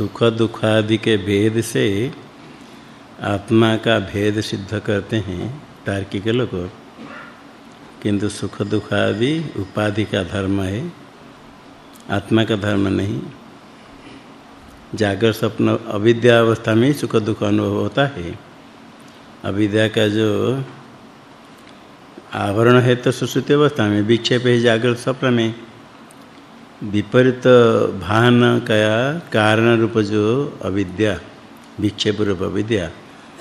सुख दुख आदि के भेद से आत्मा का भेद सिद्ध करते हैं तार्किक लोग। किंतु सुख दुख आदि उपाधि का धर्म है, आत्मा का धर्म नहीं। जागर स्वप्न अविद्या अवस्था में सुख दुख अनुभव होता है। अविद्या का जो आवरण है तो सुसुप्ति अवस्था में विक्षेप है जागृत स्वप्न में। विपरीत भान का कारण रूप जो अविद्या, विक्षेप रूप अविद्या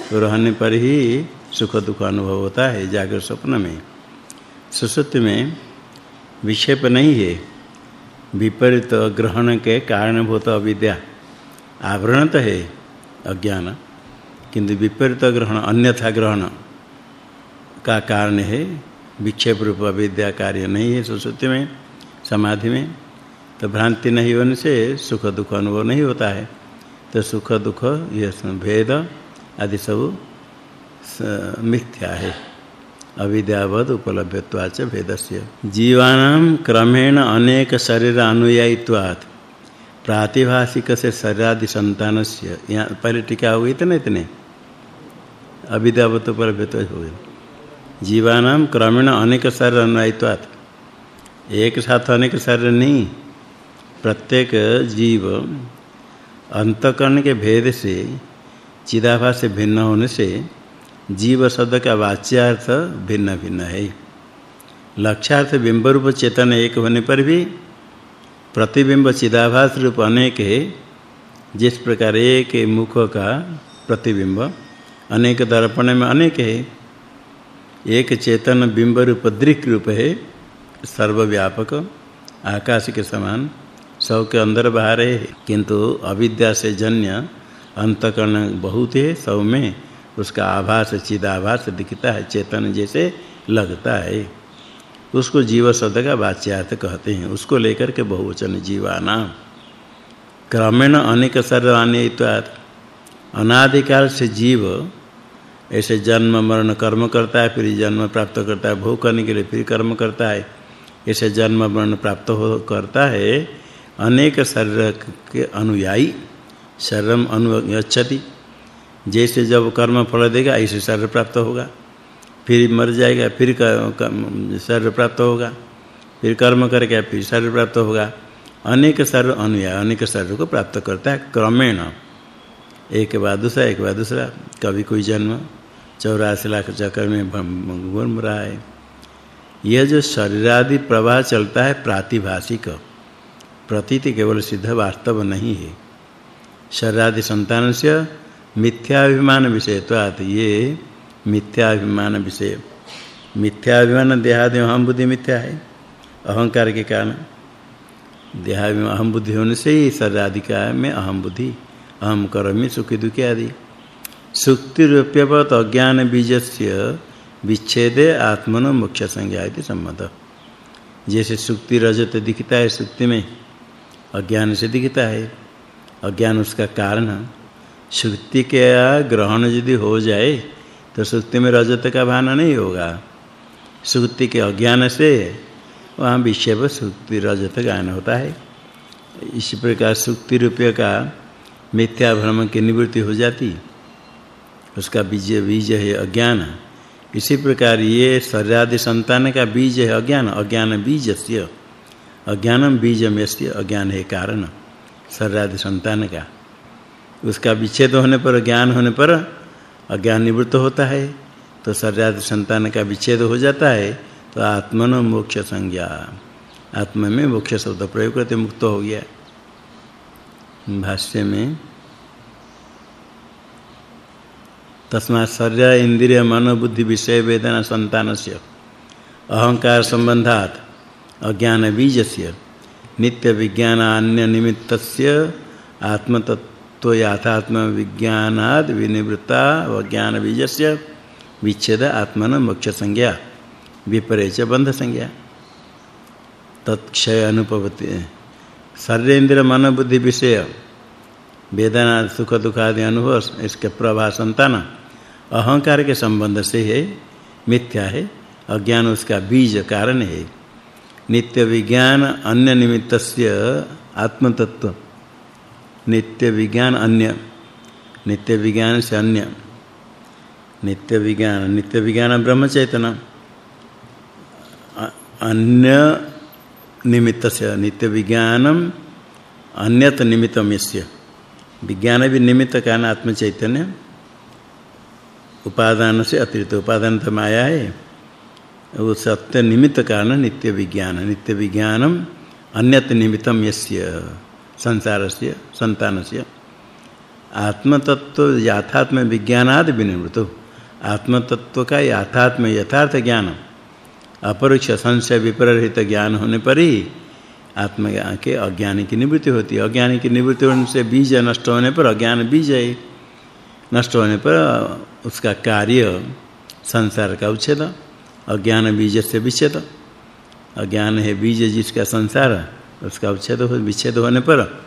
तो रहने पर ही सुख दुख अनुभव होता है जागृत स्वप्न में। सुसुप्ति में विक्षेप नहीं है, विपरीत ग्रहण के कारणभूत अविद्या आवरण तो है अज्ञान, किंतु विपरीत ग्रहण अन्यथा ग्रहण का कारण है। विक्षेप रूप अविद्या कार्य नहीं है सुसुप्ति में, समाधि में। तो भ्रांति नहीं होने से सुख दुख अनुभव नहीं होता है। तो सुख दुख, ये भेद आदि सब मिथ्या है। अविद्यावद उपलभ्यत्वाच भेदस्य। जीवानां क्रमेण अनेक शरीर अनुयायित्वात्। प्रातिभाषिक से शरीरादि संतानस्य, यहाँ पहले टीका हुई इतने इतने। अविद्यावत उपलभ्यत्व हो जीवानां क्रमेण अनेक शरीर अनुयायित्वात्। एक साथ अनेक शरीर नहीं। प्रत्येक जीव अंतकरण के भेद से, चिदाभास से भिन्न होने से, जीव शब्द का वाच्यार्थ भिन्न भिन्न है। लक्ष्यार्थ बिंब रूप चेतन एक होने पर भी, प्रतिबिंब चिदाभास रूप अनेक है, जिस प्रकार एक मुख का प्रतिबिंब अनेक दर्पण में अनेक है। एक चेतन बिंब रूप दृक रूप है, सर्वव्यापक, आकाश के समान सब के अंदर बाहर है। किंतु अविद्या से जन्य अंतकरण बहुत है सब में उसका आभास, चिदाभास दिखता है, चेतन जैसे लगता है। उसको जीव शब्द का वाच्यार्थ कहते हैं। उसको लेकर के बहुवचन जीवाना। क्रमेण अनेक सर्वान्यत्वात् अनादिकाल से जीव ऐसे जन्म, मरण, कर्म करता है, फिर जन्म प्राप्त करता है, भोग करने के लिए फिर कर्म करता है। ऐसे जन्म, मरण प्राप्त हो, करता है अनेक शरीर के अनुयायी, शरीरम अनुगच्छति जैसे जब कर्म फल देगा, ऐसे शरीर प्राप्त होगा। फिर मर जाएगा, फिर शरीर प्राप्त होगा। फिर कर्म करके फिर शरीर प्राप्त होगा। अनेक शरीर अनुयाय, अनेक शरीर को प्राप्त करता है क्रमेण। एक बाद दूसरा, एक बाद दूसरा। कभी कोई जन्म, चौरासी लाख चक्कर में घूम रहा है। यह जो शरीरादि प्रवाह चलता है, प्रातिभाषिक। प्रतीति केवल सिद्ध वास्तव नहीं है। शरीरादि संतान से मिथ्याभिमान विषयत्वात् ये मिथ्याभिमान विषय। मिथ्याभिमान देहादि अहम बुद्धि मिथ्या है। अहंकार के कारण। देहाभिमान अहम बुद्धि होने से ही शरीरादि का में अहम बुद्धि अहम करोमि, सुखी दुखी आदि। सुक्ति रूप्यवत अज्ञान बीजस्य विच्छेदे आत्मनो मुख्य संज्ञा इति सम्मत। जैसे सुक्ति रजत दिखता है सुक्ति में अज्ञान से दिखता है। अज्ञान उसका कारण सुक्ति के ग्रहण यदि हो जाए तो सुक्ति में रजत का भान नहीं होगा। सुक्ति के अज्ञान से वहाँ विषय पर सुक्ति रजत गायन होता है। इसी प्रकार सुक्ति रूपय का मिथ्या भ्रम की निवृत्ति हो जाती। उसका बीज बीज है अज्ञान। इसी प्रकार ये शरीरादि संतान का बीज है अज्ञान। अज्ञान बीजस्य। अज्ञानम बीजमस्य अज्ञान है कारण। शरीरादि संतान का। उसका विच्छेद होने पर, ज्ञान होने पर अज्ञान निवृत्त होता है। तो शरीरादि संतान का विच्छेद हो जाता है तो आत्मनो मोक्ष संज्ञा। आत्मा में मोक्ष शब्द प्रयोग करते मुक्त हो गया। भाष्य में तस्मा शरीर इंद्रिय मन बुद्धि विषय वेदना संतानस्य। अहंकार संबंधात अज्ञान बीजस्य नित्य विज्ञान अन्य निमित्तस्य आत्मतत्व याथात्म विज्ञानाद विनिवृत्ता अज्ञान बीजस्य विच्छेद आत्मन मोक्ष संज्ञा विपरेच बंध संज्ञा तत्क्षय अनुपवति शरीरेन्द्र मन बुद्धि विषय। वेदना सुख दुख आदि अनुभव इसके प्रभा संतान। अहंकार के संबंध से है, मिथ्या है, अज्ञान उसका बीज कारण है। नित्य विज्ञान अन्य निमित्तस्य आत्म तत्व नित्य विज्ञान अन्य। नित्य विज्ञान से अन्य। नित्य विज्ञान नित्य विज्ञान ब्रह्म चेतना अन्य निमित्त से नित्य विज्ञानम अन्यत निमित्तम विज्ञान भी निमित्त कारण आत्म चैतन्य उपादान से अतिरिक्त। उपादान तो माया है वो सत्य निमित्त कारण नित्य विज्ञान, नित्य विज्ञानम अन्यत निमित्तम यस्य संसारस्य, संतानस्य। आत्मतत्व यथात्म विज्ञानाद विनिवृतो आत्मतत्व का यथात्म यथार्थ ज्ञान अपरोक्ष संशय विपरीत ज्ञान होने पर ही आत्म के अज्ञान की निवृत्ति होती है। अज्ञान की निवृत्ति होने से बीज नष्ट होने पर अज्ञान बीज है। नष्ट होने पर उसका कार्य संसार का उच्छेद। अज्ञान बीज से विच्छेद। अज्ञान है बीज जिसका संसार, उसका उच्छेद हो विच्छेद होने पर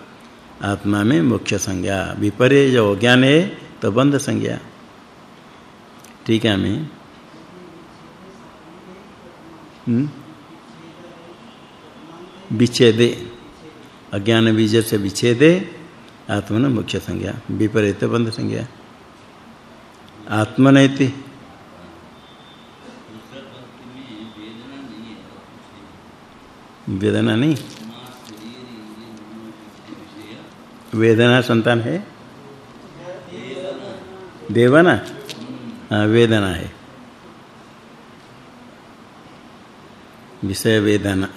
आत्मा में मुख्य संज्ञा, विपर्य जो अज्ञान है तो बंध संज्ञा। ठीक है, मैं। हम्म? विच्छेदे। अज्ञान बीज से विच्छेदे आत्मन मुख्य संज्ञा विपरीत बंध संज्ञा। आत्मनैति वेदना नहीं। वेदना संतान है? देवना? हाँ वेदना है। विषय वेदना।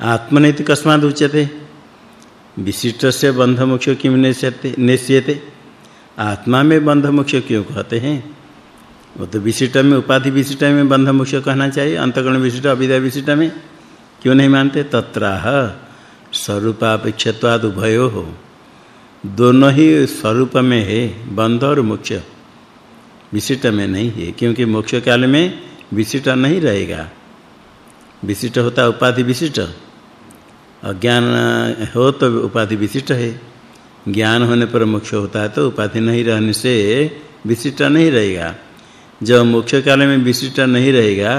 आत्मनैति कस्मात् उच्यते। विशिष्ट से बंध मुख्य किम निश्चयते आत्मा में बंध क्यों कहते हैं? वो तो विशिष्ट में, उपाधि विशिष्ट में बंध मुख्य कहना चाहिए। अंतकरण विशिष्ट, अविद्या विशिष्ट में क्यों नहीं मानते? तत्राह, स्वरूपापेक्षत्वाद उभयो। हो दोनों ही स्वरूप में है, बंध और मुख्य विशिष्ट में नहीं है, क्योंकि मोक्ष काल में विशिष्ट नहीं रहेगा। विशिष्ट होता उपाधि विशिष्ट। अज्ञान हो तो उपाधि विशिष्ट है। ज्ञान होने पर मोक्ष होता है तो उपाधि नहीं रहने से विशिष्ट नहीं रहेगा। जब मोक्ष काल में विशिष्ट नहीं रहेगा,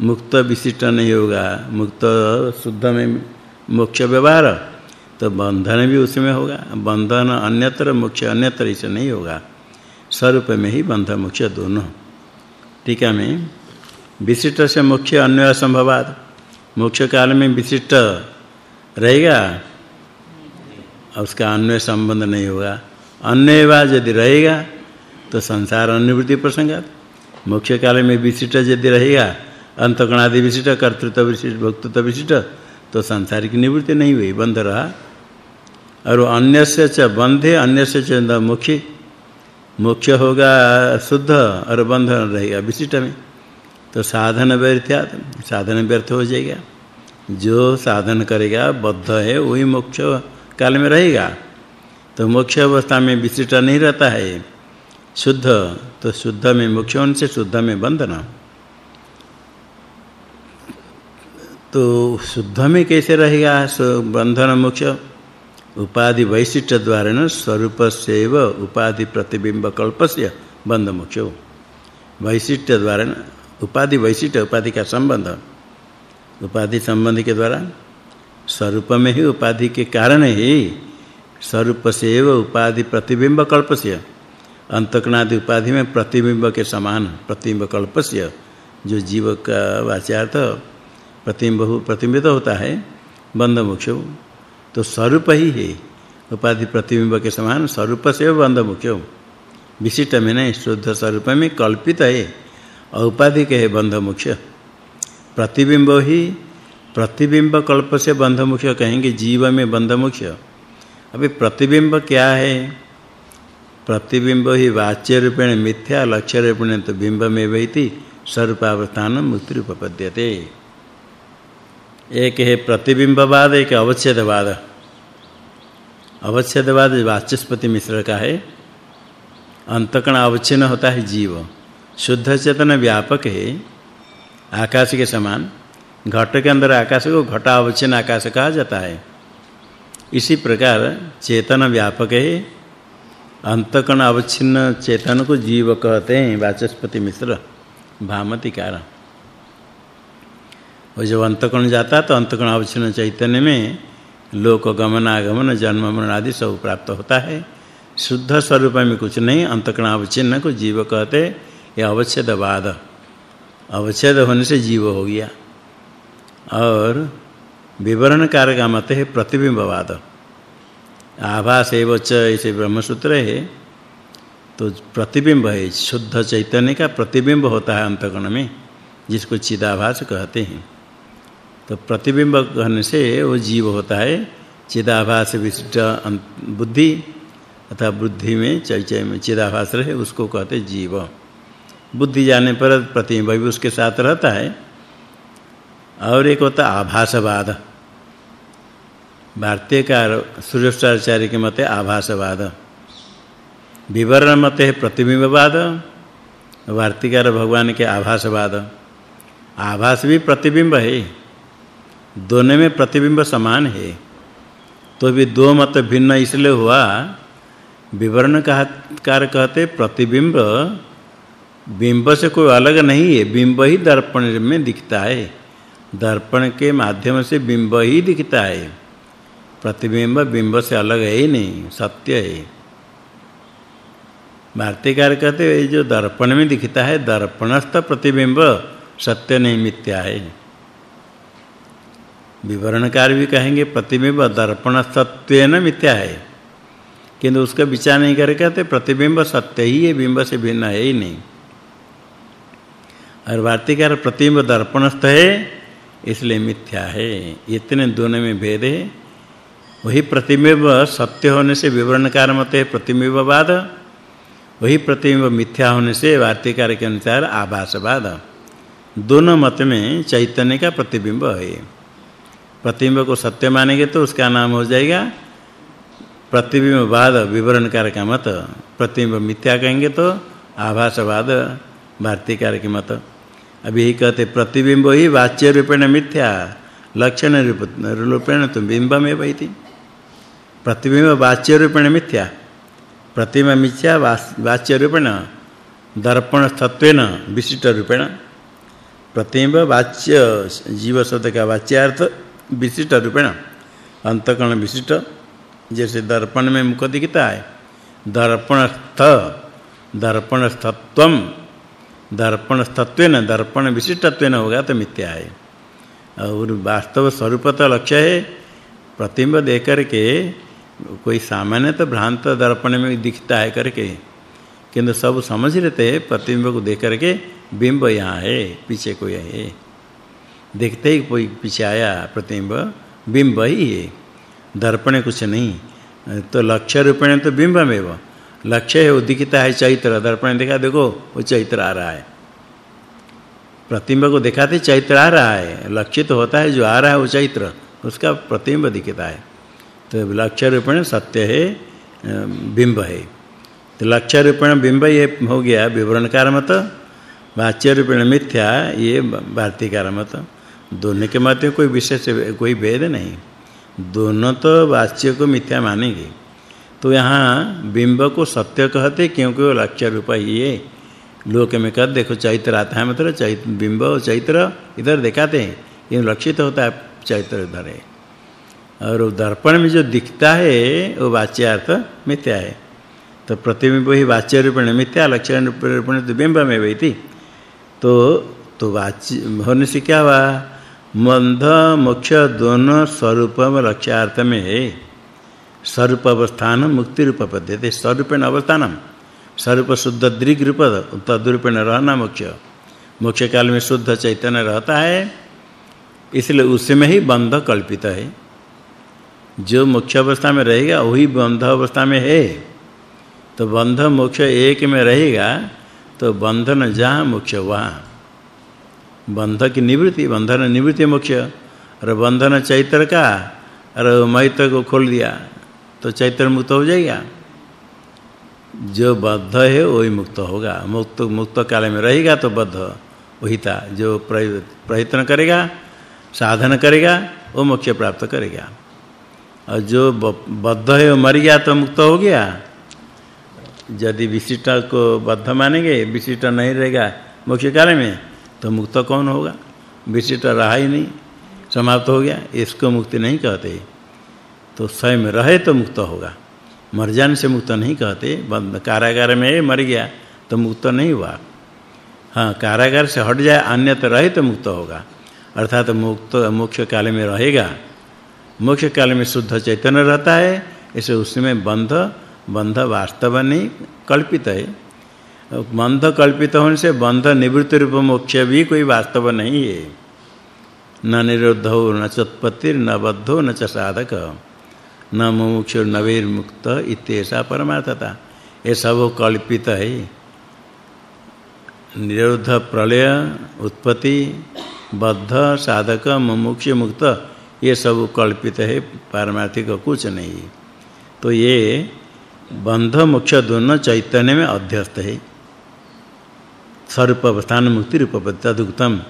मुक्त विशिष्ट नहीं होगा, मुक्त शुद्ध में मोक्ष व्यवहार तो बंधन भी उसमें होगा। बंधन अन्यत्र, मोक्ष अन्यत्र इसे नहीं होगा। स्वरूप में ही बंध मोक्ष दोनों। टीका में विशिष्ट से मोक्ष अन्य असंभवात मोक्ष काल में विशिष्ट रहेगा, उसका अन्य संबंध नहीं होगा। अन्य वा यदि रहेगा तो संसार अनिवृत्ति प्रसंगात। मोक्ष काल में विशिष्ट यदि रहेगा अंतकण आदि विशिष्ट, कर्तृत्व विशिष्ट, भोक्तृत्व विशिष्ट तो संसार की निवृत्ति नहीं हुई। बंध रहा और अन्य से च बंधे अन्य से च मुख्य मोक्ष। होगा शुद्ध, और बंध रहेगा विशिष्ट में। तो साधन व्यर्थ्यात साधन व्यर्थ हो जाएगा। जो साधन करेगा, बद्ध है, वही मोक्ष काल में रहेगा। तो मोक्ष अवस्था में विशिष्ट नहीं रहता है। शुद्ध तो शुद्ध में मोक्ष होने से शुद्ध में बंधन तो शुद्ध में कैसे रहेगा? बंधन मोक्ष, उपाधि वैशिष्ट द्वारा न स्वरूप सेव उपाधि प्रतिबिंब कल्पस्य बंध मोक्ष। वैशिष्ट द्वारा उपाधि वैशिष्ट, उपाधि का संबंध। उपाधि संबंध के द्वारा? स्वरूप में ही उपाधि के कारण ही स्वरूप से एव उपाधि प्रतिबिंब कल्पस्य। अंतकणादि उपाधि में प्रतिबिंब के समान, प्रतिबिंब कल्पस्य, जो जीव का वाचार्थ प्रतिबिंब प्रतिबिंबित होता है बंध मोक्ष तो स्वरूप ही है। उपाधि प्रतिबिंब के समान स्वरूप से बंध मोक्ष विशिष्ट में नहीं, शुद्ध स्वरूप में कल्पित है, और उपाधि के है बंध मोक्ष प्रतिबिंब ही, प्रतिबिंब कल्प से बंध मुख्य कहेंगे, जीव में बंध मुख्य अभी प्रतिबिंब क्या है? प्रतिबिंब ही वाच्य रूपेण मिथ्या लक्ष्य रूपेण तो बिंब में वहीति स्वरूपावस्थान उपपद्यते एक है प्रतिबिंबवाद एक अवच्छेदवाद। अवच्छेदवाद वाचस्पति मिश्र का है। अंतकण अवच्छिन्न होता है जीव। शुद्ध चेतन व्यापक है। आकाश के समान, घट के अंदर आकाश को घटा अवच्छिन्न आकाश कहा जाता है। इसी प्रकार चेतन व्यापक है अंतकण अवच्छिन्न चेतन को जीव कहते हैं, वाचस्पति मिश्र भामति कारण और जब अंतकण जाता तो अंतकण अवच्छिन्न चैतन्य में लोक गमनागमन जन्म मरण आदि सब प्राप्त होता है। शुद्ध स्वरूप में कुछ नहीं अंतकण अवच्छिन्न को जीव कहते, ये अवच्छेदवाद। अवच्छेद होने से जीव हो गया। और विवरण कार का मत है, प्रतिबिंबवाद। आभास एव च ऐसे ब्रह्मसूत्र है। तो प्रतिबिंब है, शुद्ध चैतन्य का प्रतिबिंब होता है अंतकरण में, जिसको चिदाभास कहते हैं। तो प्रतिबिंब कहने से वो जीव होता है, चिदाभास विशिष्ट बुद्धि अथवा बुद्धि में चैचय में चिदाभास रहे, उसको कहते जीव। बुद्धि जाने पर प्रतिबिंब भी उसके साथ रहता है। और एक होता आभासवाद। भारतीय कार सूर्याचार्य के मते आभासवाद विवरण मत है प्रतिबिंबवाद वार्तिकार भगवान के आभासवाद। आभास भी प्रतिबिंब है, दोनों में प्रतिबिंब समान है। तो भी दो मत भिन्न इसलिए हुआ, विवरण कार कहते प्रतिबिंब, बिंब से कोई अलग नहीं है, बिंब ही दर्पण में दिखता है। दर्पण के माध्यम से बिंब ही दिखता है। प्रतिबिंब बिंब से अलग है ही नहीं, सत्य है। भारतीयकार कहते हैं जो दर्पण में दिखता है, दर्पणस्थ प्रतिबिंब सत्य नहीं, मिथ्या है। विवरणकार भी कहेंगे, प्रतिबिंब दर्पण सत्येन मिथ्या है। किंतु उसका विचार नहीं करके कहते, प्रतिबिंब सत्य ही है, बिंब से भिन्न है ही नहीं। और वार्तिकार प्रतिबिंब दर्पणस्थ है, इसलिए मिथ्या है। इतने दोनों में भेद है। वही प्रतिबिंब सत्य होने से विवरणकार मत है प्रतिबिंबवाद वही प्रतिबिंब मिथ्या होने से वार्तिकार के अनुसार आभासवाद। दोनों मत में चैतन्य का प्रतिबिंब है। प्रतिबिंब को सत्य मानेंगे तो उसका नाम हो जाएगा प्रतिबिंबवाद विवरणकार का मत। प्रतिबिंब मिथ्या कहेंगे तो आभासवाद भारतीकार के मत। अभी यही कहते, प्रतिबिंब ही वाच्य रूपेण मिथ्या, लक्षण रूपेण तो बिंब में वही प्रतिबिंब वाच्य रूपेण मिथ्या। प्रतिबिंब मिथ्या वाच्य रूपेण दर्पण तत्वेन विशिष्ट रूपेण प्रतिबिंब वाच्य जीव शब्द का वाच्यार्थ विशिष्ट रूपेण अंतकरण विशिष्ट, जैसे दर्पण में मुख दिखता है। दर्पणस्थ दर्पणस्थत्वम दर्पणस्थत्वेन दर्पण विशिष्टत्वेन होगा तो मिथ्या है। और वास्तव स्वरूपत लक्ष्य है। प्रतिबिंब देकर करके कोई सामान्य तो भ्रांत दर्पण में दिखता है करके, किंतु सब समझ लेते हैं, प्रतिबिंब को देख करके बिंब यहाँ है, पीछे कोई है। देखते ही कोई पीछे आया, प्रतिबिंब, बिंब ही है। दर्पण कुछ नहीं तो लक्ष्य रूपेण तो बिंब में वो। लक्ष्य है उदिखता है चैत्र। दर्पण देखा, देखो, वो चैत्र आ रहा है। प्रतिबिंब को दिखाते चैत्र आ रहा है। लक्षित तो होता है, जो आ रहा है, वो चैत्र। उसका प्रतिबिंब दिखता है। तो लक्ष्य रूपेण सत्य है बिंब है। तो लक्ष्य रूपेण बिंब ये हो गया विवरणकार मत वाच्य रूपेण मिथ्या ये भारतीकार मत दोनों के मत कोई विशेष, कोई भेद नहीं। दोनों तो वाच्य को मिथ्या मानेंगे। तो यहाँ बिंब को सत्य कहते क्योंकि वो लक्ष्य रूप ही है। लोक में कर देखो चैत्र आता है मतलब चैत्र बिंब और चैत्र इधर दिखाते हैं। ये लक्षित होता है, चैत्र इधर है। और दर्पण में जो दिखता है, वो वाच्यार्थ मिथ्या है। तो प्रतिबिंब ही वाच्य रूपेण मिथ्या लक्ष्य रूपेण तो बिंब में वही थी। तो तो वाच्य होने से क्या हुआ? मंद, मोक्ष, दोनों स्वरूप लक्ष्यार्थ में है। स्वरूप अवस्थान, मुक्ति रूप पद्धति, स्वरूपेण अवस्थानम। स्वरूप शुद्ध दृग रूप, तद्रूपेण रहना मोक्ष। मोक्ष काल में शुद्ध चैतन्य रहता है, इसलिए उसमें ही बंध कल्पित है। जो मोक्ष अवस्था में रहेगा, वही बंध अवस्था में है। तो बंध मोक्ष एक में रहेगा तो बंधन जहाँ मोक्ष, वहाँ। बंध की निवृत्ति, बंधन निवृत्ति मोक्ष। और बंधन चैत्र का, और मैत्र को खोल दिया तो चैत्र मुक्त हो जाएगा। जो बद्ध है, वही मुक्त होगा। मुक्त मुक्त काल में रहेगा तो बद्ध, वही था। जो प्रयत्न करेगा, साधन करेगा, वो मोक्ष प्राप्त करेगा। और जो बद्ध है वो मर गया तो मुक्त हो गया। यदि विशिष्ट को बद्ध मानेंगे, विशिष्ट नहीं रहेगा मोक्ष काल में तो मुक्त कौन होगा? विशिष्ट रहा ही नहीं, समाप्त हो गया, इसको मुक्ति नहीं कहते। तो स्वयं रहे तो मुक्त होगा। मर जाने से मुक्त नहीं कहते, बंद कारागार में मर गया तो मुक्त नहीं हुआ। हाँ कारागार से हट जाए अन्यत्र रहे तो मुक्त होगा। अर्थात मुक्त मोक्ष काल में रहेगा। मोक्ष काल में शुद्ध चैतन्य रहता है, इसे उसमें बंध बंध वास्तव नहीं, कल्पित है। बंध कल्पित होने से बंध निवृत्ति रूप मोक्ष भी कोई वास्तव नहीं है। न निरुद्धो न चत्पत्ति न बद्धो न च साधक। न मोक्ष नवीर मुक्त इत्येसा परमार्थता। ये सब कल्पित है। निरुद्ध प्रलय, उत्पत्ति, बद्ध, साधक, मुमुक्ष, मुक्त ये सब कल्पित है, पारमार्थिक कुछ नहीं। तो ये बंध मोक्ष दोनों चैतन्य में अध्यस्त है। स्वरूप अवस्थान मुक्ति रूप तदुक्तम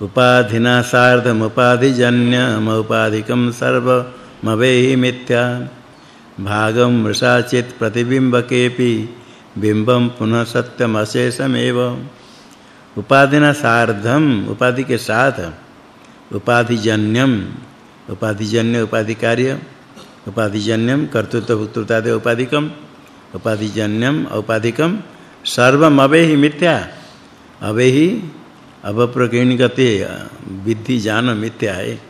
उपाधिना सार्धम उपाधिजन्य उपाधिकम सर्व मवेहि मिथ्या। भागम वृषा चेत प्रतिबिंबकेपि बिंबम पुनः सत्यम अशेषमेव उपाधिना सार्धम, उपाधि के साथ उपाधिजन्यम उपाधिजन्य उपाधि कार्य उपाधिजन्यम कर्तृत्व भुक्तृतादि उपाधिकम, उपाधिजन्यम औपाधिकम, सर्वम अवेहि मिथ्या, अवेहि अवप्रकीर्ण गते विधि जान मिथ्या है।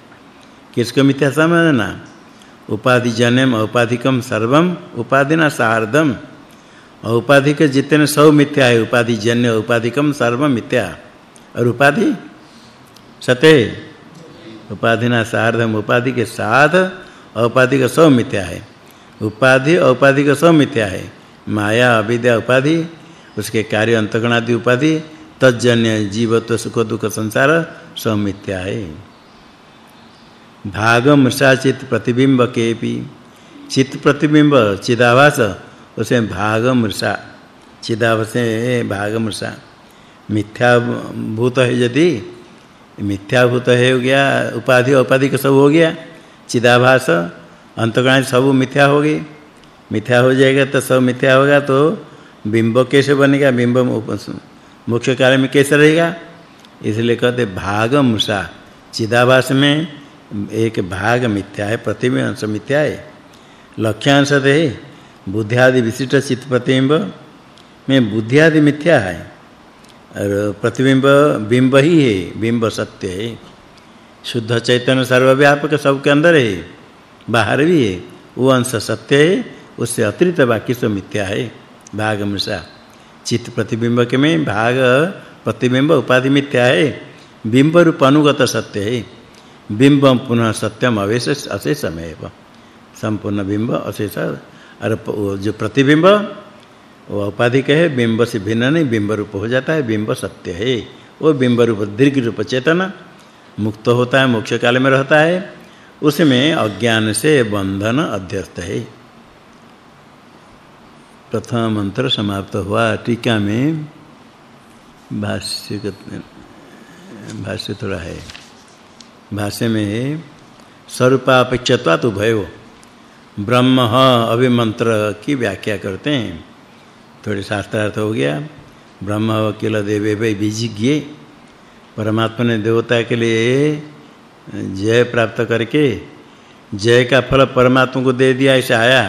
किसको मिथ्या समझना? उपाधिजन्यम औपाधिकम सर्वम, उपाधिना सार्धम। औपाधिक जितने सब मिथ्या है, उपाधिजन्य औपाधिकम सर्व मिथ्या। और उपाधि? सत्य उपाधिना सार्धम उपाधि के साथ औपाधिक सब मिथ्या है। उपाधि औपाधिक सब मिथ्या है। माया, अविद्या, उपाधि, उसके कार्य, अंतगणादि उपाधि तजन्य जीवत्व, सुख, दुख, संसार सब मिथ्या है। भागम साचित प्रतिबिंब केपि। चित प्रतिबिंब, चिदाभास, उसे भागम ऋषा चिदाभास भागम ऋषा मिथ्या भूत है यदि मिथ्या भूत है, हो गया, उपाधि उपाधि का सब हो गया, चिदाभास अंतगण सब मिथ्या हो गई। मिथ्या हो जाएगा तो सब मिथ्या होगा तो बिंब कैसे बनेगा? बिंब मुख्य कार्य में कैसे रहेगा? इसलिए कहते भागम सा चिदाभास में एक भाग मिथ्या है, प्रतिबिंब अंश मिथ्या है। लक्ष्यांश है बुद्धि आदि विशिष्ट चित्त प्रतिबिंब में बुद्धि आदि मिथ्या है। और प्रतिबिंब, बिंब ही है, बिंब सत्य है। शुद्ध चैतन्य सर्वव्यापक सबके अंदर है, बाहर भी है। वो अंश सत्य है, उससे अतिरिक्त बाकी सब मिथ्या है। भाग मिशा चित्त प्रतिबिंब के में भाग, प्रतिबिंब उपाधि मिथ्या है। बिंब रूप अनुगत सत्य है। बिंब पुनः सत्यम अवेश अशेषमेव। संपूर्ण बिंब, अशेष। और जो प्रतिबिंब वो उपाधि कहे, बिंब से भिन्न नहीं, बिंब रूप हो जाता है, बिंब सत्य है। वो बिंब रूप, दीर्घ रूप, चेतन, मुक्त होता है, मोक्ष काल में रहता है। उसमें अज्ञान से बंधन अध्यस्त है। प्रथम मंत्र समाप्त हुआ। टीका में भाष्य भाष्य थोड़ा है। भाष्य में स्वरूपापेक्षत्वात् उभयो। ब्रह्म अभिमंत्र की व्याख्या करते हैं। थोड़े शास्त्रार्थ हो गया। ब्रह्म वकील देवे वे विजिज्ञे परमात्मा ने देवता के लिए जय प्राप्त करके, जय का फल परमात्मा को दे दिया, ऐसा आया।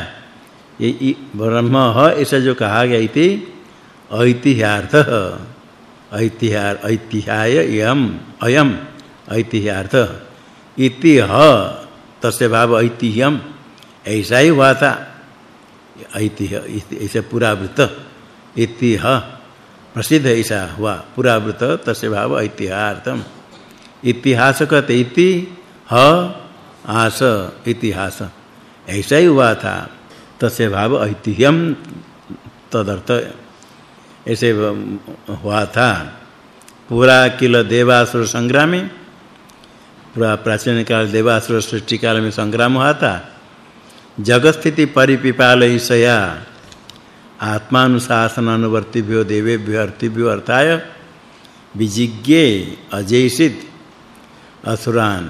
ये ब्रह्म ह, ऐसा जो कहा गया इति ऐतिह्यार्थ ऐतिह्यार ऐतिहाय यम अयम ऐतिह्यार्थ इति ह, तस्य भाव ऐतिह्यम ऐसा ही हुआ था। ऐतिह्य ऐसे पूरा वृत्त इति ह प्रसिद्ध ऐसा हुआ। पूरा वृत्त तस्य भाव ऐतिह्यार्थम इतिहास कहते इति, ह, आस, इतिहास। ऐसा ही हुआ था तस्य भाव ऐतिह्यम तदर्थ। ऐसे हुआ था पूरा किल देवासुर संग्राम, पूरा प्राचीन काल देवासुर सृष्टि काल में संग्राम हुआ था जगत स्थिति परिपिपालयसया आत्मानुशासन अनुवर्तिभ्यो देवेभ्यो अर्थिभ्यो अर्थाय विजिज्ञे अजयसित असुरान।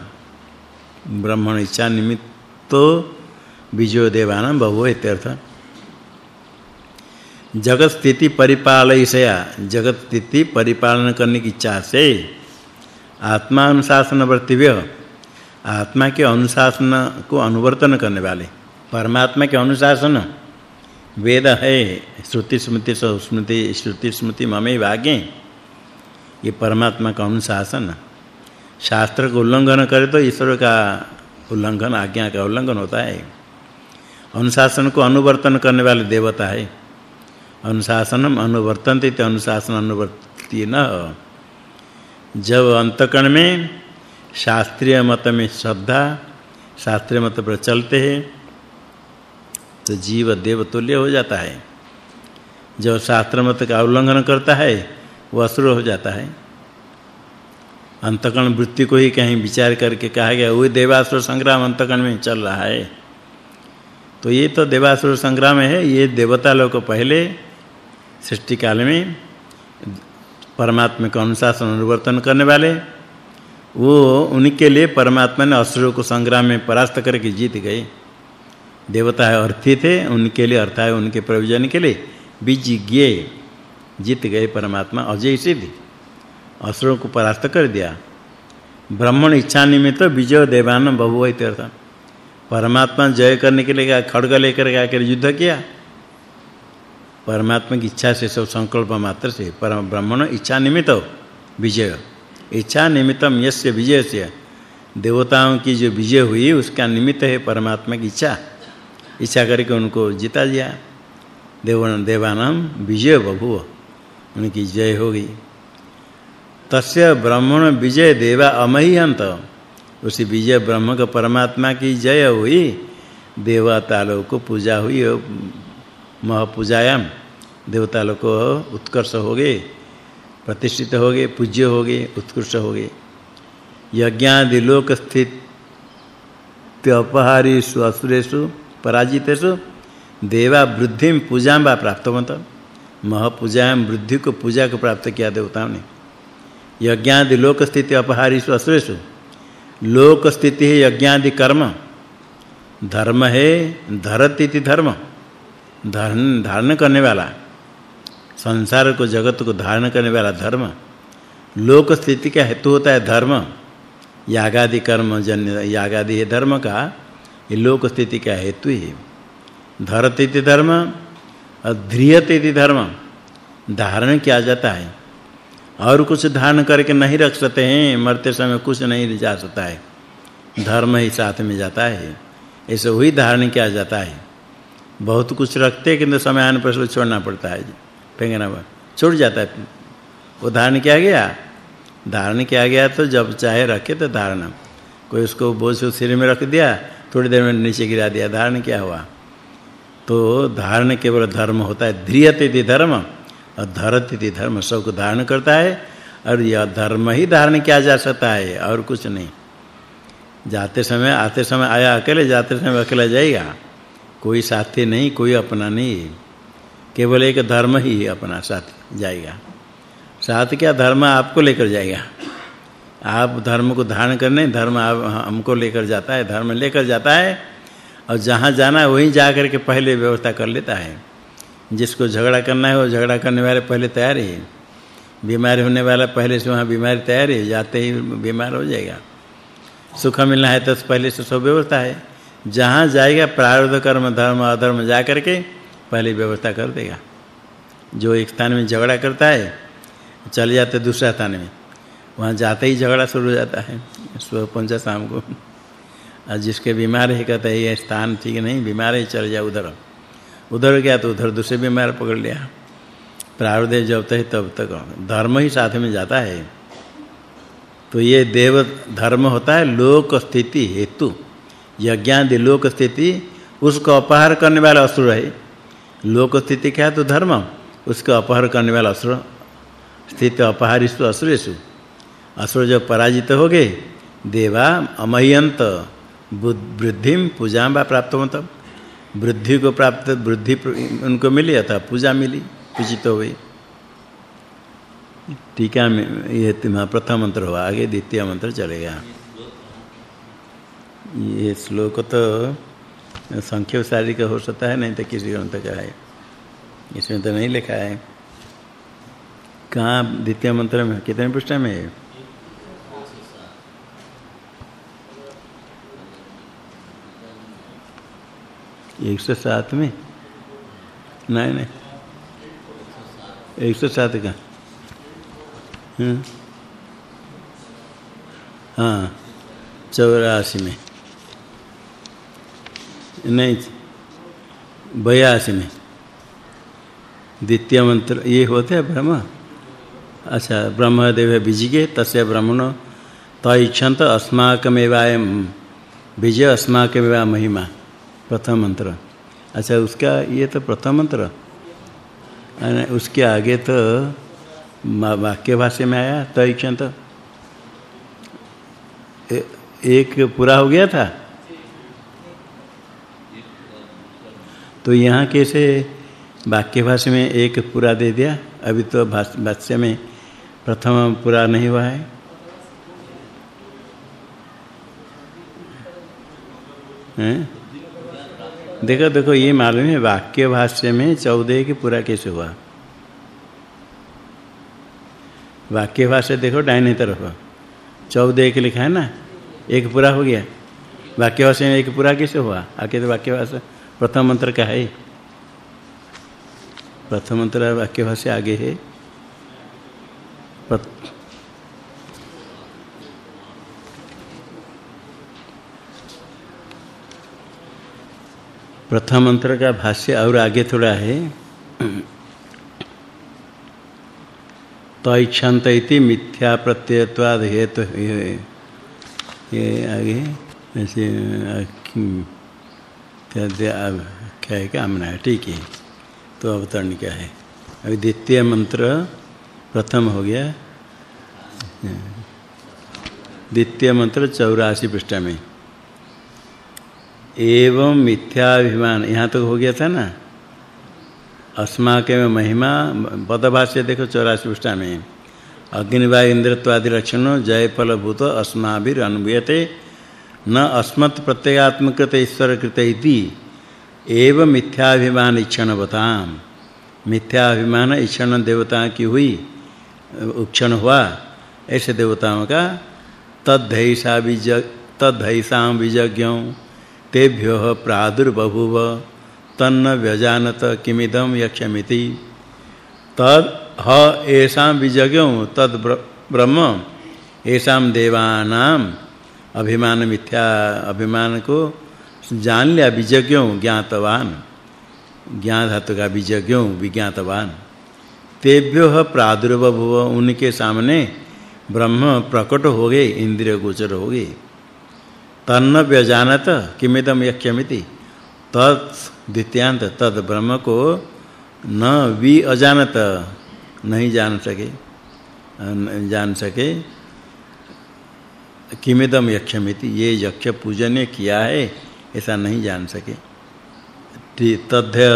ब्रह्मण इच्छा निमित्तो विजयो देवानां बहु इत्यर्थ। जगत स्थिति परिपालयसया जगत स्थिति परिपालन करने की इच्छा से आत्मानुशासन वर्तिव्य आत्मा के अनुशासन को अनुवर्तन करने वाले। परमात्मा के अनुशासन। वेद है, श्रुति स्मृति स्मृति, श्रुति स्मृति ममे भागे। ये परमात्मा का अनुशासन। शास्त्र का उल्लंघन करे तो ईश्वर का उल्लंघन, आज्ञा का उल्लंघन होता है। अनुशासन को अनुवर्तन करने वाले देवता है। अनुशासनम अनुवर्तन्ते ते अनुशासन अनुवर्ती न। जब अंतकण में शास्त्रीय मत में श्रद्धा, शास्त्रीय मत पर चलते हैं तो जीव देव तुल्य हो जाता है। जब शास्त्र मत का उल्लंघन करता है वो असुर हो जाता है। अंतकण वृत्ति को ही कहीं विचार करके कहा गया वो देवासुर संग्राम अंतकण में चल रहा है। तो ये तो देवासुर संग्राम है, ये देवता लोग पहले सृष्टि काल में परमात्मा का अनुशासन अनुवर्तन करने वाले, वो उनके लिए परमात्मा ने असुरों को संग्राम में परास्त करके जीत गए। देवता है, अर्थी थे, उनके लिए, अर्थ है उनके प्रयोजन के लिए। विजिज्ञ जीत गए परमात्मा, अजय सिद्ध। असुरों को परास्त कर दिया। ब्राह्मण इच्छा निमित्त विजय देवान बहु अर्थ परमात्मा जय करने के लिए खड़ग लेकर आकर युद्ध किया। परमात्मा की इच्छा से सब संकल्प मात्र से परम ब्राह्मण इच्छा निमित्त विजय। इच्छा निमित्तम यस्य विजयस्य। देवताओं की जो विजय हुई, उसका निमित्त है परमात्मा की इच्छा। इच्छा करके उनको जीता दिया देवन देवानाम विजय बभुव। उनकी जय हो गई तस्य ब्राह्मण विजय देवा अमह्यंत उसी विजय ब्रह्म का परमात्मा की जय हुई। देवता लोग को पूजा हुई, महापूजायाम। देवता लोग को उत्कर्ष हो गए प्रतिष्ठित हो गए पूज्य हो गए उत्कृष्ट हो गए यज्ञादि लोक स्थित अपहारीषु असुरेषु पराजितेषु देवा वृद्धिम पूजा वा प्राप्तवंत महापूजायाम वृद्धि को पूजा को प्राप्त किया देवताओं ने। यज्ञादि लोक स्थिति अपहारीषु असुरेषु लोक स्थिति है यज्ञादि कर्म। धर्म है धरति धर्म। धारण धारण करने वाला। संसार को, जगत को धारण करने वाला धर्म। लोक स्थिति का हेतु होता है धर्म। यागादि कर्म, जन्य, यागादि है धर्म का। ये लोक स्थिति का हेतु है धरति धर्म अध्रियते इति धर्म धारण किया जाता है। और कुछ धारण करके नहीं रख सकते हैं, मरते समय कुछ नहीं जा सकता है। धर्म ही साथ में जाता है। ऐसे वही धारण किया जाता है। बहुत कुछ रखते किंतु समय आने पर छोड़ना पड़ता है। फेंकना छूट जाता है। वो धारण किया गया। धारण किया गया तो जब चाहे रखे तो धारण। कोई उसको बोझ सिर में रख दिया थोड़ी देर में नीचे गिरा दिया, धारण क्या हुआ? तो धारण केवल धर्म होता है ध्रियते धर्म, और धरति धर्म सबको धारण करता है, और यह धर्म ही धारण किया जा सकता है, और कुछ नहीं। जाते समय, आते समय आया अकेले, जाते समय अकेला जाएगा। कोई साथी नहीं, कोई अपना नहीं, केवल एक धर्म ही अपना साथ जाएगा। साथ क्या? धर्म आपको लेकर जाएगा। आप धर्म को धारण करने धर्म आप, हमको लेकर जाता है, धर्म लेकर जाता है, और जहाँ जाना है, वहीं जा कर के पहले व्यवस्था कर लेता है। जिसको झगड़ा करना है, वो झगड़ा करने वाले पहले तैयार है। बीमार होने वाला पहले से वहाँ बीमारी तैयार है, जाते ही बीमार हो जाएगा। सुख मिलना है तो पहले से सब व्यवस्था है। जहाँ जाएगा, प्रारब्ध, कर्म, धर्म, अधर्म जा करके पहले व्यवस्था कर देगा। जो एक स्थान में झगड़ा करता है, चले जाते दूसरे स्थान में। वहाँ जाते ही झगड़ा शुरू हो जाता है। सुबह पहुँचा शाम को। और जिसके बीमार है, कहता है, ये स्थान ठीक नहीं, बीमार है, चल जा उधर। उधर गया तो उधर दूसरे बीमार पकड़ लिया। प्रारब्ध जब तक तब तक धर्म ही साथ में जाता है। तो ये देव धर्म होता है, लोक स्थिति हेतु। यज्ञादि लोक स्थिति, उसको अपहार करने वाला असुर है। लोक स्थिति क्या है? तो धर्म। उसको अपहार करने वाला असुर स्थित अपहारिषु असुरेषु असुर जब पराजित हो गए, देवा अमयंत वृद्धिम पूजा वा प्राप्त मतलब वृद्धि को प्राप्त, वृद्धि उनको मिली अथवा पूजा मिली, पूजित हो गई। टीका में ये प्रथम मंत्र हुआ, आगे द्वितीय मंत्र चलेगा। ये श्लोक तो संख्या सारी का हो सकता है, नहीं तो किसी ग्रंथ का है। इसमें तो नहीं लिखा है। कहाँ द्वितीय मंत्र में, कितने पृष्ठ में है? एक सौ सात में? नहीं नहीं। एक सौ सात का? हम्म। हाँ चौरासी में। नहीं, बयासी में। द्वितीय मंत्र, ये होते हैं ब्रह्म? अच्छा ब्रह्मदेव बीजिगे तस्य ब्रह्मण तैक्षत अस्माकमेवायम विजय अस्माकमेवा महिमा। प्रथम मंत्र। अच्छा उसका ये तो प्रथम मंत्र। उसके आगे तो वाक्य भाष्य में आया तैक्षत एक पूरा हो गया था? तो यहाँ कैसे वाक्य भाष्य में एक पूरा दे दिया? अभी तो भाष्य में प्रथम पूरा नहीं हुआ है। हैं? देखो देखो, ये मालूम है, वाक्य भाष्य में चौदह की पूरा कैसे हुआ। वाक्य भाष्य देखो डाइने तरफ़ चौदह एक लिखा है ना? एक पूरा हो गया। वाक्य भाष्य में एक पूरा कैसे हुआ। आके तो वाक्य भाष्य, प्रथम मंत्र का है। प्रथम मंत्र वाक्य भाष्य आगे है। प्रथम मंत्र का भाष्य और आगे थोड़ा है। तैक्षंत इति मिथ्या प्रत्ययत्वाद हेतु तो ये आगे ऐसे, क्या क्या है क्या है, ठीक है। तो अवतरण क्या है? अभी द्वितीय मंत्र प्रथम हो गया। द्वितीय मंत्र चौरासी पृष्ठ में। एवं मिथ्याभिमान। यहाँ तो हो गया था ना? अस्माके महिमा पदभाष्य देखो चौरासी पृष्ठा में। अग्निवाय इंद्रत्वादि लक्षण जय फल भूत अस्माभिर अनुभूयते न अस्मत् प्रत्यगात्मकृत ईश्वर कृत इति। एव मिथ्याभिमान बताम। मिथ्याभिमान इच्छन देवता की हुई, उक्षण हुआ, ऐसे देवताओं का तद्धैषा बीज, तद्धैषां बीजज्ञों। तेभ्यो प्रादुर्बभूव, तन्न व्यजानत किमिदम यक्षमिति। तद ह एषां तद ब्रह्म, एषां देवानाम अभिमान मिथ्या अभिमान को जान लिया बीजज्ञों ज्ञातवान। ज्ञान धातु का बीजज्ञों विज्ञातवान। तेभ्यो प्रादुर्भव उनके सामने ब्रह्म प्रकट हो गए इंद्रिय गोचर हो गए। तन्न व्यजानत किमिदम यक्ष्यमिति। तत् द्वितीयांत तद ब्रह्म को न वि अजानत, नहीं जान सके। जान सके। किमिदम यक्षमिति ये यक्ष पूजन किया है, ऐसा नहीं जान सके। तद्य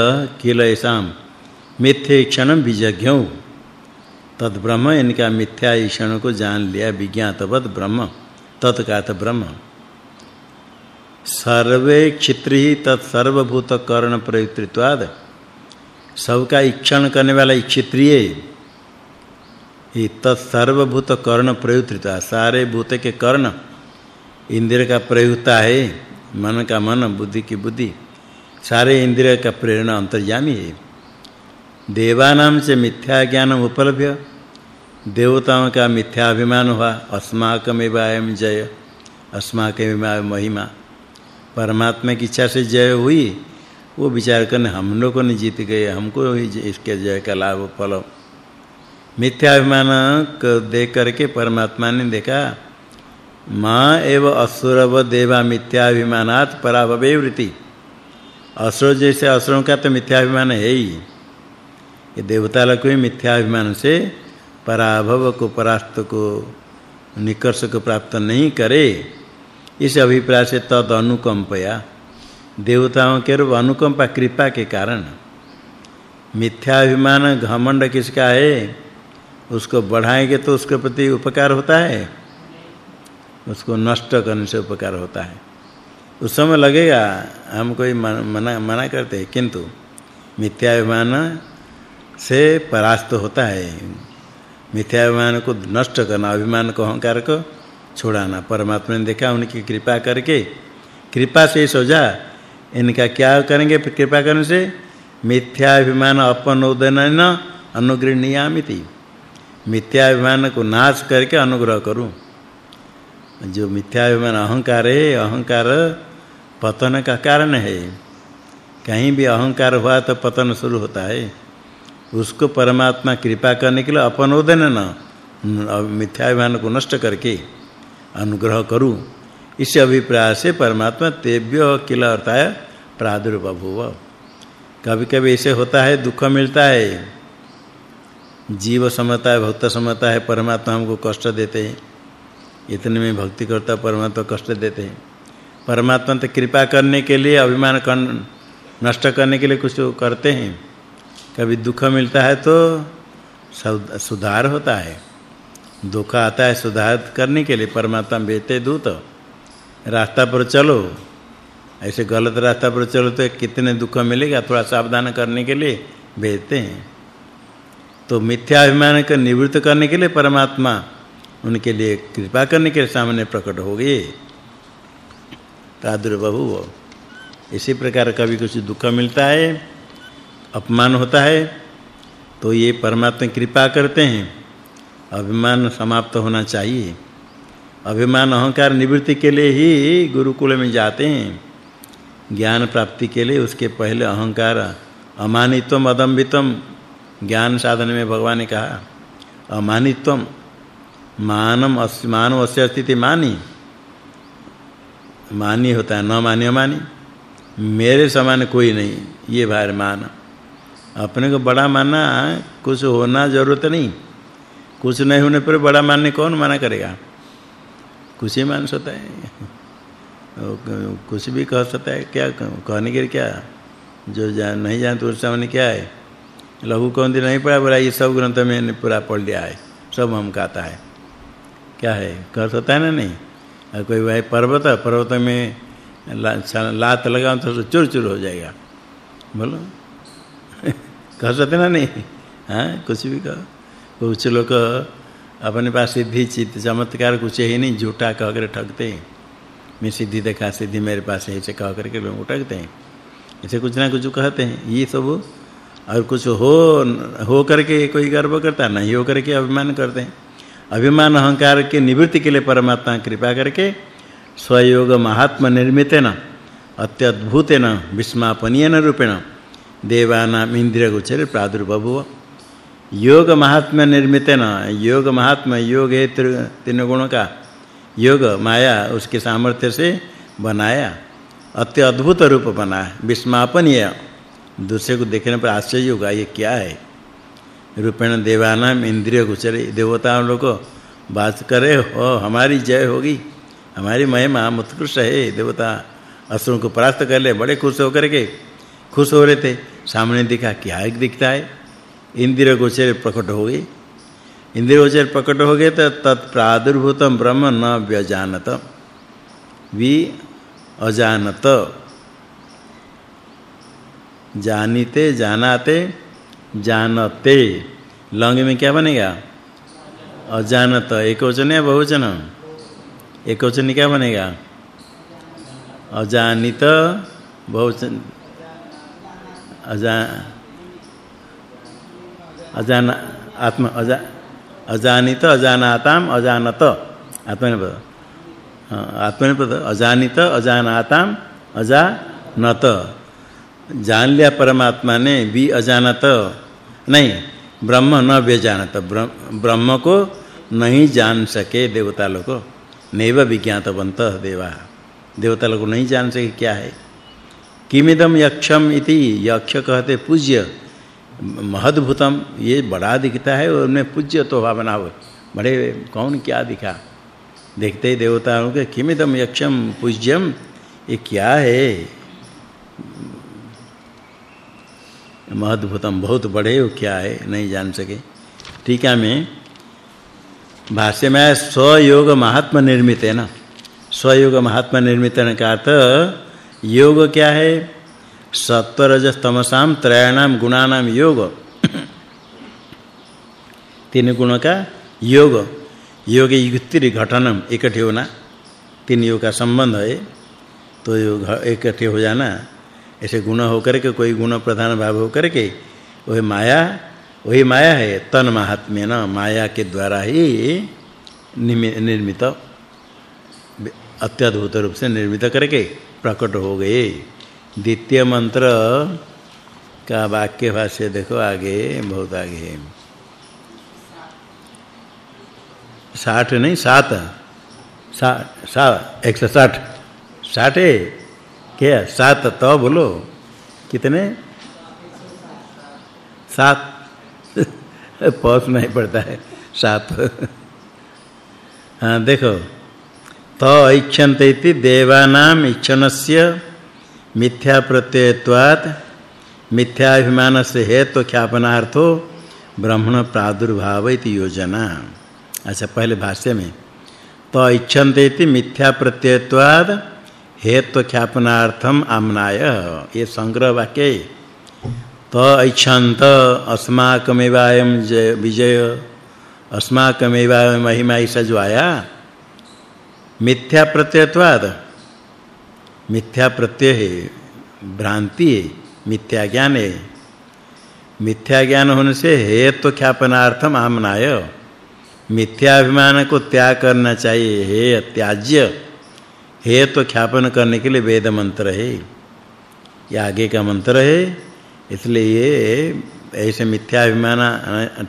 किल ऐसा मिथ्य क्षण विजज्ञौ। तद ब्रह्म, इनका मिथ्या ईक्षण को जान लिया विज्ञातवद ब्रह्म, तत्कात ब्रह्म। सर्वे क्षित्री तत्सर्वभूत कर्ण प्रयुक्तत्वाद। सबका इक्षण करने वाला क्षत्रिय ये तत्सर्वभूत कर्ण प्रयुक्तता सारे भूत के कर्ण, इंद्रिय का प्रयुक्ता है, मन का मन, बुद्धि की बुद्धि, सारे इंद्रिय का प्रेरणा अंतर्यामी है। देवानाम से मिथ्या ज्ञान उपलभ्य, देवताओं का मिथ्या अभिमान हुआ अस्माकमेव अयम जय अस्माकमेव महिमा। परमात्मा की इच्छा से जय हुई, वो विचार करने हम लोगों ने जीत गए, हमको इसके जय का लाभ फल। मिथ्याभिमान को देख करके परमात्मा ने देखा, माँ एव असुरव देवा मिथ्याभिमानात पराभवे वृत्ति असुर जैसे असुरों का तो मिथ्याभिमान है ही। ये देवता लोग भी मिथ्याभिमान से पराभव को, परास्त को, निकर्ष को प्राप्त नहीं करे। इस अभिप्राय से तद अनुकंपया। देवताओं के रूप अनुकंपा कृपा के कारण। मिथ्याभिमान घमंड किसका है? उसको बढ़ाएँगे तो उसके प्रति उपकार होता है? उसको नष्ट करने से उपकार होता है। उस समय लगेगा, हम कोई मना मना करते हैं, किंतु मिथ्याभिमान से परास्त होता है। मिथ्याभिमान को नष्ट करना, अभिमान को अहंकार को छुड़ाना। परमात्मा ने देखा, उनकी कृपा करके, कृपा से सोचा इनका क्या करेंगे? कृपा करने से मिथ्याभिमान अपनोदन न अनुगृह्णयामिति। मिथ्याभिमान को नाश करके अनुग्रह करूँ। जो मिथ्याभिमान अहंकार है, अहंकार पतन का कारण है। कहीं भी अहंकार हुआ तो पतन शुरू होता है। उसको परमात्मा कृपा करने के लिए अपनोदन न मिथ्याभिमान को नष्ट करके। अनुग्रह करूँ। इस अभिप्राय से परमात्मा तेभ्य किल अर्थाय प्रादुर्भव कभी-कभी ऐसे होता है, दुख मिलता है। जीव समता है, भक्त समता है, परमात्मा हमको कष्ट देते हैं। इतने में भक्ति करता परमात्मा कष्ट देते हैं। परमात्मा तो कृपा करने के लिए, अभिमान नष्ट करने के लिए कुछ करते हैं। कभी दुख मिलता है तो सुधार होता है। दुख आता है सुधार करने के लिए, परमात्मा भेजते दूत। रास्ता पर चलो। ऐसे गलत रास्ता पर चलो तो कितने दुख मिलेगा, थोड़ा सावधान करने के लिए भेजते हैं। तो मिथ्या अभिमान को निवृत्त करने के लिए परमात्मा उनके लिए कृपा करने के सामने प्रकट हो गए प्रादुर्भव इसी प्रकार कभी कुछ दुख मिलता है, अपमान होता है तो ये परमात्मा कृपा करते हैं। अभिमान समाप्त होना चाहिए। अभिमान अहंकार निवृत्ति के लिए ही गुरुकुल में जाते हैं। ज्ञान प्राप्ति के लिए उसके पहले अहंकार, अमानित्वम अदम्बित्वम ज्ञान साधन में भगवान ने कहा, अमानित्वम, मानम मानव अस्य स्थिति मानी। मानी होता है, न मान्य मानी मेरे समान कोई नहीं, ये भार मान। अपने को बड़ा मानना कुछ होना ज़रूरत नहीं। कुछ नहीं होने पर बड़ा मानने कौन मना करेगा? कुछ ही मान सकता है। कुछ भी कह सकता है। क्या कहने के क्या? जो जान नहीं जानते तो उसके सामने क्या है? लघु कौंदी नहीं पढ़ा बोला, ये सब ग्रंथ में पूरा पढ़ लिया है। सब हम कहता है। क्या है? कह सकता है ना नहीं? कोई भाई पर्वत पर्वत में लात लगाओ तो चुर चुर हो जाएगा। बोलो। कह सकते ना नहीं? हाँ कुछ भी कहो। कुछ लोग अपने पास सिद्धि चित चमत्कार कुछ है नहीं, झूठा कह कर ठगते हैं। मैं सिद्धि देखा, सिद्धि मेरे पास है ऐसे कह करके लोग ठगते हैं। ऐसे कुछ ना कुछ कहते हैं, ये सब और कुछ हो हो करके कोई गर्व करता, नहीं हो करके अभिमान करते हैं। अभिमान, अहंकार के निवृत्ति के लिए परमात्मा कृपा करके स्वयोग महात्म निर्मितेन, अत्यद्भुतेन, विस्मापनीयन रूपेण, देवानाम इंद्रिय गोचर प्रादुर्भव। योग महात्म्य न योग महात्म्य योग है तीन गुणों का योग माया उसके सामर्थ्य से बनाया अत्य अद्भुत रूप बनाया विस्मापनीय। दूसरे को देखने पर आश्चर्य होगा, ये क्या है? रूपेण देवानाम इंद्रिय गोचर, देवताओं लोग, बात करे हो, हमारी जय होगी। हमारी महिमा उत्कृष्ट है, देवता असुरों को परास्त कर ले, बड़े खुश होकर के, खुश हो रहे थे। सामने दिखा, क्या एक दिखता है? इंद्रिय गोचर प्रकट हो गई। इंद्रिय गोचर प्रकट हो गए तो तत्प्रादुर्भूतम ब्रह्म न व्यजानत, वि अजानत। जानिते, जानाते, जानते। लंग में क्या बनेगा? अजानत। एकवचन या बहुवचन? एकवचन क्या बनेगा? अजानित, बहुवचन। अजा अजान आत्म अजा अजानित अजानाताम अजानत। आत्मनिपद। हाँ आत्मनिपद। अजानित अजानाताम अजानत। जान लिया परमात्मा ने भी अजानत। नहीं, ब्रह्म न व्यजानत ब्रह्म को नहीं जान सके देवता लोग। नैव विज्ञातवंत देवा। देवता लोग नहीं जान सके, क्या है? किमिदम यक्षम इति, यक्ष कहते पूज्य। महद्भुतम, ये बड़ा दिखता है और उन्हें पूज्य तो भावना हो। बड़े, कौन क्या दिखा? देखते ही देवताओं के किमिदम यक्षम पूज्यम ये क्या है? महद्भुतम बहुत बड़े हो, क्या है? नहीं जान सके। टीका में भाष्य में स्वयोग महात्मा निर्मित है ना? स्वयोग महात्मा निर्मित का अर्थ, योग क्या है? सत्वरजस तमसाम त्रयाणाम गुणानाम योग। तीन गुणों का? योग। योग युक्ति घटनम इकट्ठे होना। तीन योग का संबंध है। तो योग इकट्ठे हो जाना। ऐसे गुण होकर के, कोई गुण प्रधान भाव होकर के, वही माया वही माया है, तन महात्म्य न, माया के द्वारा ही निर्मित, अत्यद्भुत रूप से निर्मित करके प्रकट हो गए। द्वितीय मंत्र का वाक्य भाष्य देखो आगे, बहुत आगे है। साठ नहीं, सात। साठ सात एक सौ साठ। साठ है? क्या? सात तो बोलो। कितने? सात। पौस नहीं पड़ता है। सात। हाँ देखो। तो इच्छन्ते इति देवानाम इच्छनस्य मिथ्या प्रत्ययत्वात् मिथ्याभिमान से हेतु ख्यापनार्थो ब्रह्मण प्रादुर्भाव इति योजना। अच्छा पहले भाष्य में तो इच्छन्ते इति मिथ्या प्रत्ययत्वाद हेतु ख्यापनार्थम आमनाय। ये संग्रह वाक्य तो इच्छन्त अस्माकमेवायम विजय अस्माकमेवायम महिमा ऐसा जो आया मिथ्या प्रत्ययत्वाद मिथ्या प्रत्यय है, भ्रांति है, मिथ्या ज्ञान है। मिथ्या ज्ञान होने से हेतु ख्यापनार्थम आमनाय। मिथ्याभिमान को त्याग करना चाहिए, हे त्याज्य हे तो ख्यापन करने के लिए वेद मंत्र है। ये आगे का मंत्र है, इसलिए ये ऐसे मिथ्याभिमान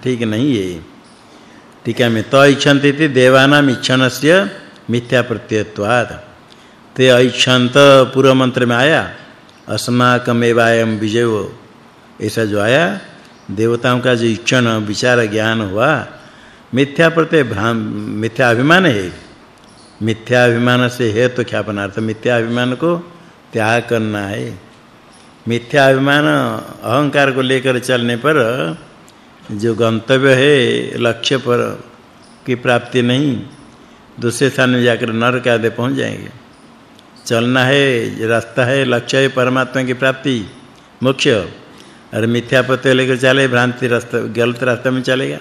ठीक नहीं है। ठीक है, मैं तो इच्छन्ति देवानाम इच्छनस्य मिथ्या प्रत्ययत्वाद ते ऐच्छन्त पूर्व मंत्र में आया अस्माकमेवायम विजयो। ऐसा जो आया, देवताओं का जो इच्छन, विचार, ज्ञान हुआ, मिथ्या प्रत्यय भ्राम, मिथ्या अभिमान है। मिथ्या अभिमान से है तो ख्यापनार्थ मिथ्या अभिमान को त्याग करना है। मिथ्या अभिमान, अहंकार को लेकर चलने पर, जो गंतव्य है, लक्ष्य पर, की प्राप्ति नहीं, दूसरे स्थान में जाकर नरक आदि पहुँच जाएँगे। चलना है, रास्ता है, लक्ष्य है, परमात्मा की प्राप्ति। मुख्य और मिथ्या प्रत्यय लेकर चले, भ्रांति रास्ता, गलत रास्ते में चलेगा,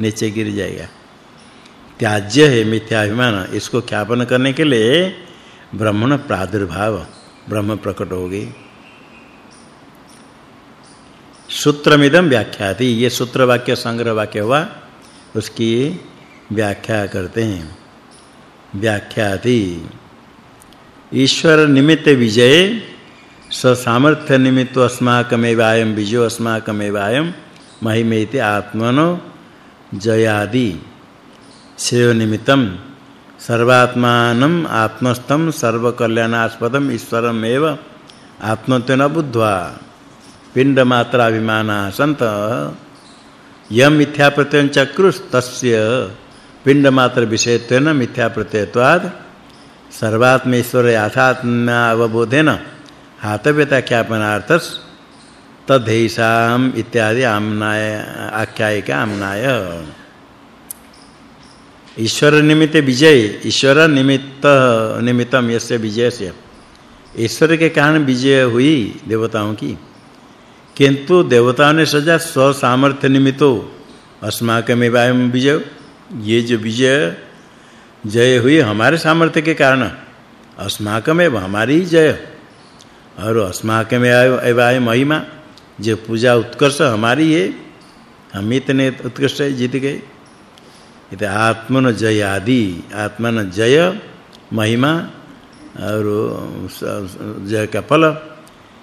नीचे गिर जाएगा। त्याज्य है मिथ्याभिमान इसको ख्यापन करने के लिए ब्रह्मण प्रादुर्भाव, ब्रह्म प्रकट हो गई सूत्रमिदम व्याख्याति, ये सूत्र वाक्य, संग्रह वाक्य हुआ, उसकी व्याख्या करते हैं। व्याख्याति। ईश्वर निमित्त विजय स सामर्थ्य निमित्त अस्माकमेवायम विजयो अस्माकमेवायम महिमेति आत्मनो जयादि। श्रेय निमित्तम सर्वात्मानम आत्मस्थम सर्वकल्याणास्पदम ईश्वरमेव आत्मत्वेन बुद्ध्वा। पिंड मात्राभिमान संत यम मिथ्या प्रत्यय चक्रुस तस्य पिंड मात्र विषयत्वेन मिथ्या प्रत्ययत्वाद सर्वात्मेश्वर यथात्म अवबोधेन हातव्यता ज्ञापनार्थस तद्धैषाम इत्यादि आमनाय, आख्यायिका आमनाय। ईश्वर निमित्त विजय ईश्वर निमित्त निमित्तम यस्य विजयस्य। ईश्वर के कारण विजय हुई देवताओं की। किंतु देवताओं ने सजा स्व सामर्थ्य निमित्तो अस्माकमेवायम विजय। ये जो विजय जय हुई हमारे सामर्थ्य के कारण। अस्माकमेव हमारी जय। और अस्माकमेवाय महिमा। जो पूजा उत्कर्ष हमारी है, हम इतने उत्कृष्ट जीत गए। इत आत्मन जय आदि, आत्मन जय महिमा। और जय का फल।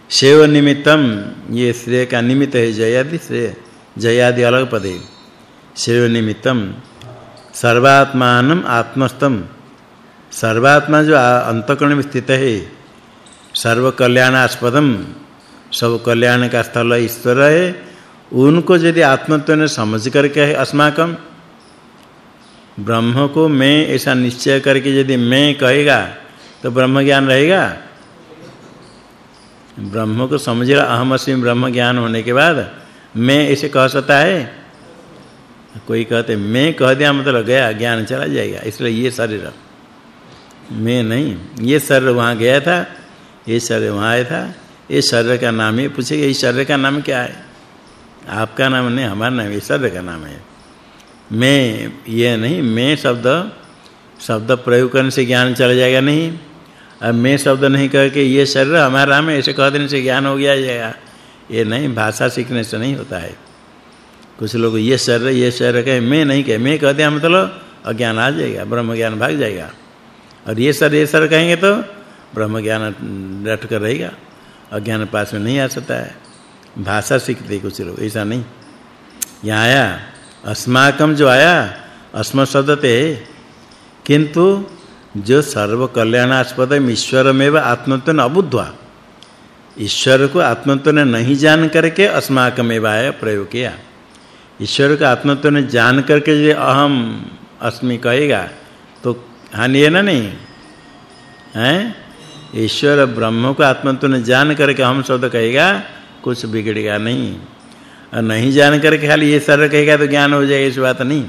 सेव निमित्तम, ये श्रेय का निमित्त है जय आदि श्रेय। जय आदि अलग पद है। सेव निमित्तम सर्वात्मानम आत्मस्तम सर्वात्मा जो अंतकरण में स्थित है सर्व कल्याणास्पदम सब कल्याण का स्थल ईश्वर है। उनको यदि आत्मत्व ने समझ करके है अस्माकम ब्रह्म को मैं ऐसा निश्चय करके यदि मैं कहेगा तो ब्रह्म ज्ञान रहेगा? ब्रह्म को समझ रहा अहम अस्मि ब्रह्म ज्ञान होने के बाद मैं ऐसे कह सकता है कोई कहते, मैं कह दिया मतलब गया, ज्ञान चला जाएगा, इसलिए ये शरीर मैं नहीं, ये शरीर वहाँ गया था, ये शरीर वहाँ आया था, ये शरीर का नाम है पूछेगा इस शरीर का नाम क्या है? आपका नाम नहीं, हमारा नाम इस शरीर का नाम है। मैं, ये नहीं, मैं शब्द शब्द प्रयोग करने से ज्ञान चला जाएगा नहीं। अब मैं शब्द नहीं कह के, ये शरीर हमारा नाम है ऐसे कह देने से ज्ञान हो गया जाएगा। ये नहीं, भाषा सीखने से नहीं होता है। कुछ लोग, ये शरीर ये शरीर कहे, मैं नहीं, कहे, मैं कह दिया मतलब अज्ञान आ जाएगा ब्रह्म ज्ञान भाग जाएगा। और ये शरीर ये शरीर कहेंगे तो ब्रह्म ज्ञान डट कर रहेगा, अज्ञान पास में नहीं आ सकता है। भाषा सीखते कुछ लोग, ऐसा नहीं। यहाँ आया अस्माकम जो आया, अस्म शब्दते, किंतु जो सर्व कल्याणास्पद ईश्वरमेव आत्मत्व अबुद्धवा। ईश्वर को आत्मत्व ने नहीं जान करके अस्माकमेव आया प्रयोग किया। ईश्वर का आत्मत्व ने जान करके जो अहम अस्मि कहेगा तो हानि है ना नहीं? हैं? ईश्वर ब्रह्म को आत्मत्व ने जान करके हम शब्द कहेगा, कुछ बिगड़ेगा नहीं। और नहीं जान करके खाली ये सर कहेगा तो ज्ञान हो जाएगा, इस बात नहीं।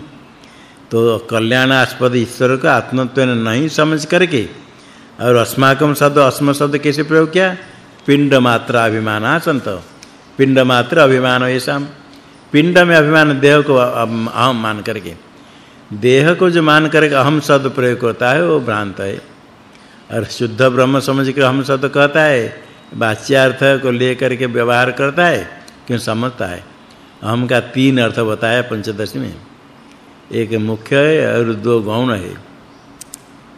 तो कल्याणास्पद ईश्वर को आत्मत्व ने नहीं समझ करके और अस्माकम शब्द, अस्म शब्द कैसे प्रयोग किया? पिंड मात्र अभिमान संत पिंड मात्र अभिमान ऐसा पिंड में अभिमान देह को अहम मान करके। देह को जो मान करके अहम शब्द प्रयोग करता है, वो भ्रांत है। और शुद्ध ब्रह्म समझ के हम शब्द कहता है, वाच्यार्थ को लेकर के व्यवहार करता है, क्यों समझता है? अहम का तीन अर्थ बताया पंचदशी में। एक मुख्य है और दो गौण है।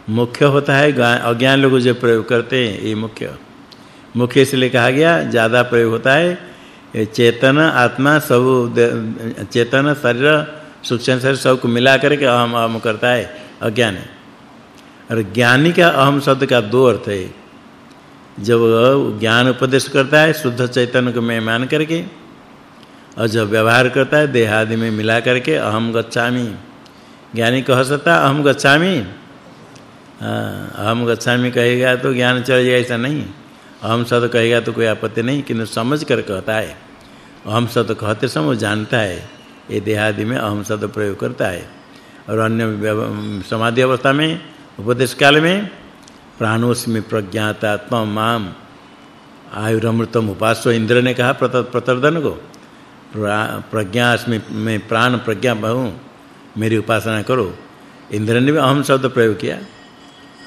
मुख्य होता है अज्ञान लोग जो प्रयोग करते हैं, ये मुख्य। मुख्य इसलिए कहा गया, ज़्यादा प्रयोग होता है चेतन, आत्मा सब चेतन, शरीर, सूक्ष्म शरीर सबको मिला करके अहम अहम करता है, अज्ञान और ज्ञानी का अहम शब्द का दो अर्थ है। जब ज्ञान उपदेश करता है, शुद्ध चैतन्य को मैं मान करके, और जब व्यवहार करता है देह आदि में मिला करके, अहम गच्छामि। ज्ञानी कह सकता अहम गच्छामि। हाँ, अहम गच्छामि कहेगा तो ज्ञान चल जाएगा ऐसा नहीं। अहम शब्द कहेगा तो कोई आपत्ति नहीं किंतु समझ कर कहता है। अहम शब्द कहते समय जानता है, ये देहादि में अहम शब्द प्रयोग करता है। और अन्य समाधि अवस्था में, उपदेश काल में प्राणोस्मि प्रज्ञातात्मा माम आयुरमृतम उपासो इंद्र ने कहा प्रतर्दन को प्रज्ञास्मि में प्राण प्रज्ञा बहु, मेरी उपासना करो। इंद्र ने भी अहम शब्द प्रयोग किया।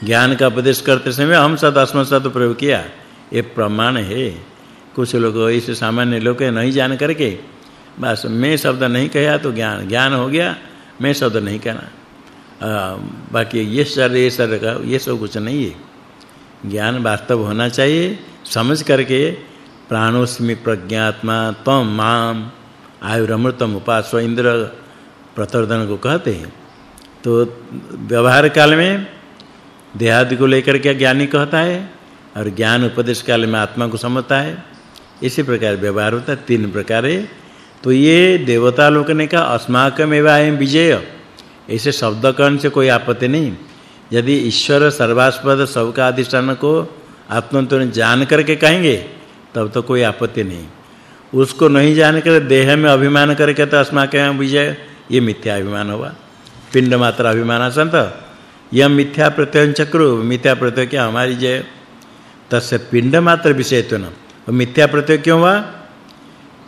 ज्ञान का उपदेश करते समय अहम शब्द अस्म शब्द प्रयोग किया। ये प्रमाण है। कुछ लोग इस सामान्य लोग नहीं जान करके, बस मैं शब्द नहीं कहा तो ज्ञान ज्ञान हो गया, मैं शब्द नहीं कहना। बाकी ये सर ये सर का, ये सब कुछ नहीं है। ज्ञान वास्तव होना चाहिए, समझ करके प्राणोस्मि प्रज्ञात्मा तम माम आयुरमृतम उपास इंद्र प्रतर्दन को कहते हैं। तो व्यवहार काल में देहादि को लेकर के ज्ञानी कहता है और ज्ञान उपदेश काल में आत्मा को समझता है। इसी प्रकार व्यवहार होता है, तीन प्रकार है। तो ये देवता लोक ने कहा अस्माकमेव अयं विजय। ऐसे शब्द कर्ण से कोई आपत्ति नहीं। यदि ईश्वर सर्वास्पद सबका अधिष्ठान को आत्मत्व जान करके कहेंगे, तब तो कोई आपत्ति नहीं। उसको नहीं जान कर देह में अभिमान करके तो अस्माके विजय। ये मिथ्या अभिमान हुआ पिंड मात्र अभिमान संत यह मिथ्या प्रत्यय चक्र, मिथ्या प्रत्यय क्या? हमारी जय। तस्य पिंड मात्र विषयत्व मिथ्या प्रत्यय क्यों हुआ?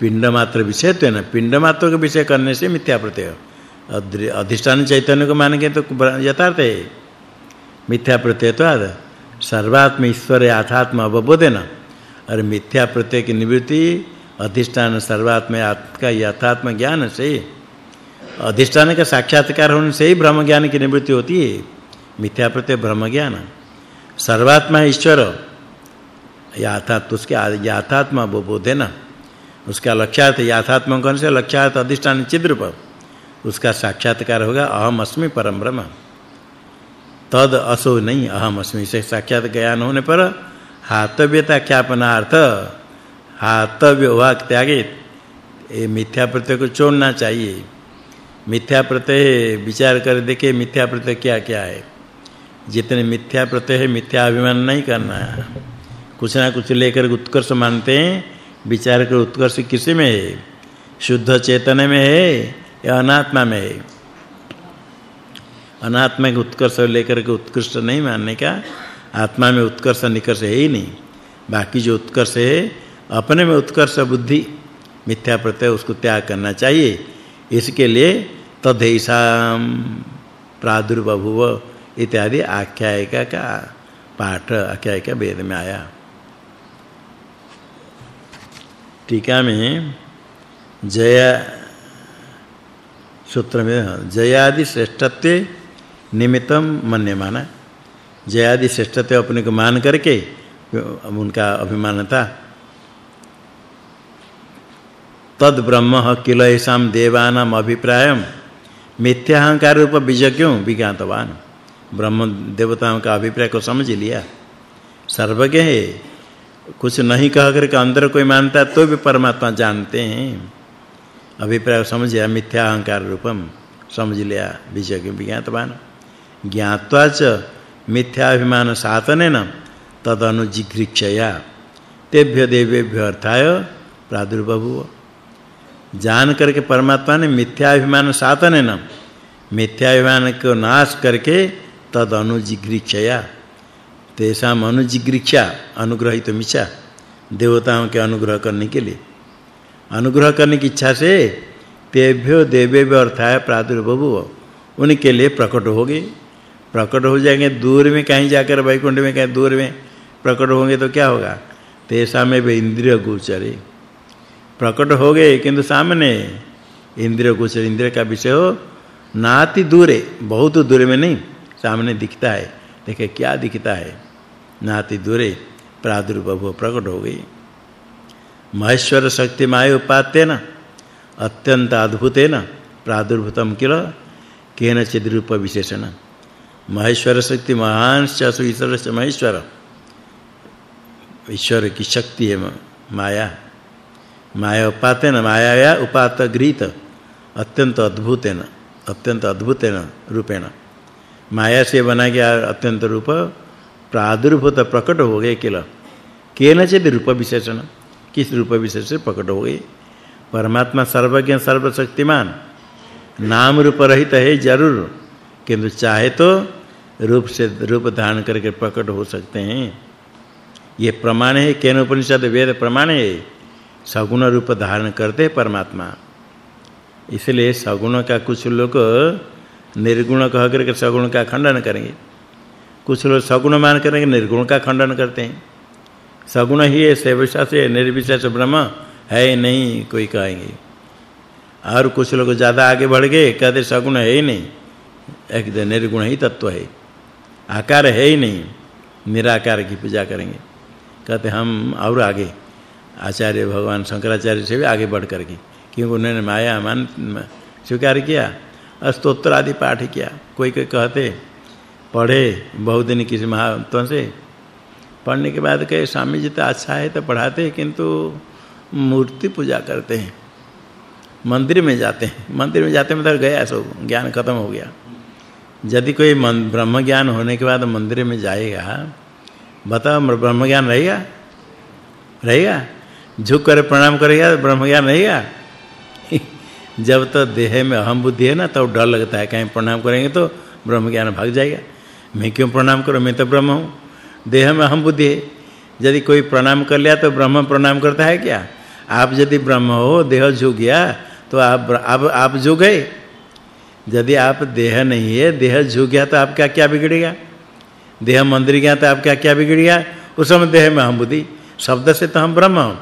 पिंड मात्र विषयत्व पिंड मात्र का विषय करने से मिथ्या प्रत्यय। अधिष्ठान चैतन्य को मानेंगे तो यथार्थ है। मिथ्या प्रत्यय तो आद सर्वात्म ईश्वर आत्मा अवबोधन और मिथ्या प्रत्यय की निवृत्ति अधिष्ठान सर्वात्म का यथात्म ज्ञान से अधिष्ठान का साक्षात्कार होने से ही ब्रह्म ज्ञान की निवृत्ति होती है। मिथ्या प्रत्यय ब्रह्म ज्ञान सर्वात्मा ईश्वर। यथार्थ उसके यथात्मा ना? उसका लक्ष्यार्थ यथात्म कौन से? लक्ष्यार्थ अधिष्ठान चिद्रूप। उसका साक्षात्कार होगा, अहम अस्मि परम ब्रह्म। तद असो नहीं, अहम अस्मि से साक्षात ज्ञान होने पर हातव्यता ख्यापनार्थ हातव्य वाक त्यागे। ये मिथ्या प्रत्यय को छोड़ना चाहिए। मिथ्या प्रत्यय विचार कर देखे, मिथ्या प्रत्यय क्या-क्या है? जितने मिथ्या प्रत्यय है, मिथ्या अभिमान नहीं करना है। कुछ ना कुछ लेकर उत्कर्ष मानते हैं, विचार कर उत्कर्ष किसी में है? शुद्ध चेतन में है या अनात्मा में है? अनात्मा के उत्कर्ष लेकर के उत्कृष्ट नहीं मानने का? आत्मा में उत्कर्ष निकर्ष है ही नहीं। बाकी जो उत्कर्ष है, अपने में उत्कर्ष बुद्धि, मिथ्या प्रत्यय उसको त्याग करना चाहिए। इसके लिए तदैसाम प्रादुर्बभुव इत्यादि आख्यायिका का पाठ क्या वेद में आया। टीका में जया सूत्र में जयादि श्रेष्ठत्व निमित्तम मन्यमाना जयादि श्रेष्ठत्व अपने को मान करके उनका अभिमान था। तद ब्रह्म किल ऐसाम देवानाम अभिप्रायम मिथ्याहंकार रूप बीज विज्ञातवान? ब्रह्म देवताओं का अभिप्राय को समझ लिया। सर्वज्ञ है कुछ नहीं कह करके अंदर कोई मानता तो भी परमात्मा जानते हैं। अभिप्राय समझ लिया मिथ्या अहंकार रूपम, समझ लिया विषय के विज्ञातवान। ज्ञात्वा च मिथ्याभिमान सातनेन तद अनुजिघृक्षया तेभ्य देवेभ्य अर्थाय प्रादुर्भव। जान करके परमात्मा ने मिथ्याभिमान सातनेन मिथ्याभिमान को नाश करके तद अनुजिघृक्षया तेषाम अनुजिगृक्षा अनुग्रहित मिच्छा देवताओं के अनुग्रह करने के लिए अनुग्रह करने की इच्छा से तेभ्यो देवेभ्यो अर्थाय प्रादुर्भव उनके लिए प्रकट हो गए प्रकट हो जाएँगे दूर में, कहीं जाकर वैकुंठ में, कहीं दूर में प्रकट होंगे तो क्या होगा? तेसा में भी इंद्रिय गोचरे। प्रकट हो गए किंतु सामने इंद्रिय गोचर, इंद्रिय का विषय हो, नाति दूरे, बहुत दूर में नहीं, सामने दिखता है। देखे क्या दिखता है? नाति दूरे, प्रादुर्भव प्रकट हो गई। महेश्वर शक्ति माय उपात्यन अत्यंत अद्भुतेन प्रादुर्भूतम किल केन चिद रूप विशेषण। महेश्वर शक्ति महान चसु ईश्वर से महेश्वर। ईश्वर की शक्ति है माया। माया उपातेन माया उपात गृहीत, अत्यंत अद्भुतेन अत्यंत अद्भुतेन रूपेण। माया से बना गया अत्यंत रूप प्रादुर्भूत प्रकट हो गए केल। केन से भी रूप विशेषण। किस रूप विशेष से प्रकट हो गए? परमात्मा सर्वज्ञ, सर्वशक्तिमान। नाम रूप रहित है ज़रूर। किंतु चाहे तो रूप से रूप धारण करके प्रकट हो सकते हैं। ये प्रमाण है, केन उपनिषद वेद प्रमाण है। सगुण रूप धारण करते परमात्मा। इसलिए सगुण का कुछ लोग निर्गुण कह करके सगुण का खंडन करेंगे। कुछ लोग सगुण मान करेंगे निर्गुण का खंडन करते हैं। सगुण ही है, सेवशा से निर्विशेष ब्रह्म है नहीं, कोई कहेंगे। और कुछ लोग ज़्यादा आगे बढ़ गए, कहते सगुण है ही नहीं। एक निर्गुण ही तत्व है। आकार है ही नहीं, निराकार की पूजा करेंगे। कहते हम और आगे। आचार्य भगवान शंकराचार्य से भी आगे बढ़ करके क्योंकि उन्होंने माया मान, स्वीकार किया। स्तोत्र आदि पाठ किया। कोई कोई कहते, पढ़े बहुत दिन किसी महात्मा से। पढ़ने के बाद कहे, स्वामी जी तो अच्छा है तो पढ़ाते हैं, किंतु मूर्ति पूजा करते हैं। मंदिर में जाते हैं। मंदिर में जाते मतलब गया सब, ज्ञान खत्म हो गया। यदि कोई ब्रह्म ज्ञान होने के बाद मंदिर में जाएगा, बताओ ब्रह्म ज्ञान रहेगा? रहेगा? झुक कर प्रणाम करेगा, ब्रह्म ज्ञान रहेगा? जब तो देह में अहम बुद्धि है ना, तब तो डर लगता है, कहीं प्रणाम करेंगे तो ब्रह्म ज्ञान भाग जाएगा। मैं क्यों प्रणाम करूँ? मैं तो ब्रह्म हूँ। देह में अहम बुद्धि है। यदि कोई प्रणाम कर लिया तो ब्रह्म प्रणाम करता है क्या? आप यदि ब्रह्म हो, देह झुक गया तो आप अब आप झुक गए। यदि आप देह नहीं है, देह झुक गया तो आपका क्या बिगड़ेगा? देह मंदिर गया तो आपका क्या बिगड़ गया उस समय देह में अहम बुद्धि। शब्द से तो हम ब्रह्म हूँ।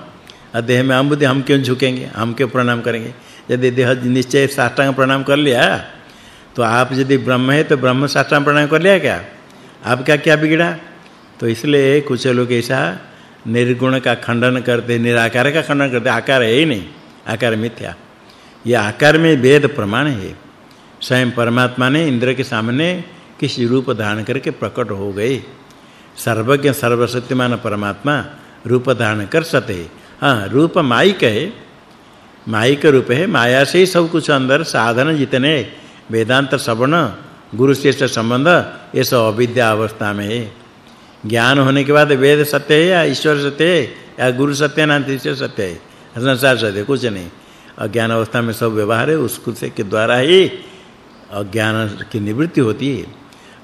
और देह में अहम बुद्धि, हम क्यों झुकेंगे? हम क्यों प्रणाम करेंगे? यदि देह निश्चय साष्टांग प्रणाम कर लिया तो आप यदि ब्रह्म है तो ब्रह्म साष्टांग प्रणाम कर लिया क्या? आपका क्या बिगड़ा? तो इसलिए कुछ लोग ऐसा निर्गुण का खंडन करते, निराकार का खंडन करते, आकार है ही नहीं, आकार मिथ्या। ये आकार में वेद प्रमाण है। स्वयं परमात्मा ने इंद्र के सामने किसी रूप धारण करके प्रकट हो गए? सर्वज्ञ, सर्वशक्तिमान परमात्मा रूप धारण कर सकते हाँ, रूप माइक है माइक रूप है माया से ही सब कुछ अंदर, साधन जितने, वेदांत श्रवण गुरु शिष्य संबंध, ये सब अविद्या अवस्था में है। ज्ञान होने के बाद वेद सत्य है या ईश्वर सत्य है, या गुरु सत्य ना तीसरे सत्य है? संसार सत्य कुछ नहीं। अज्ञान अवस्था में सब व्यवहार है उसको से के द्वारा ही अज्ञान की निवृत्ति होती है।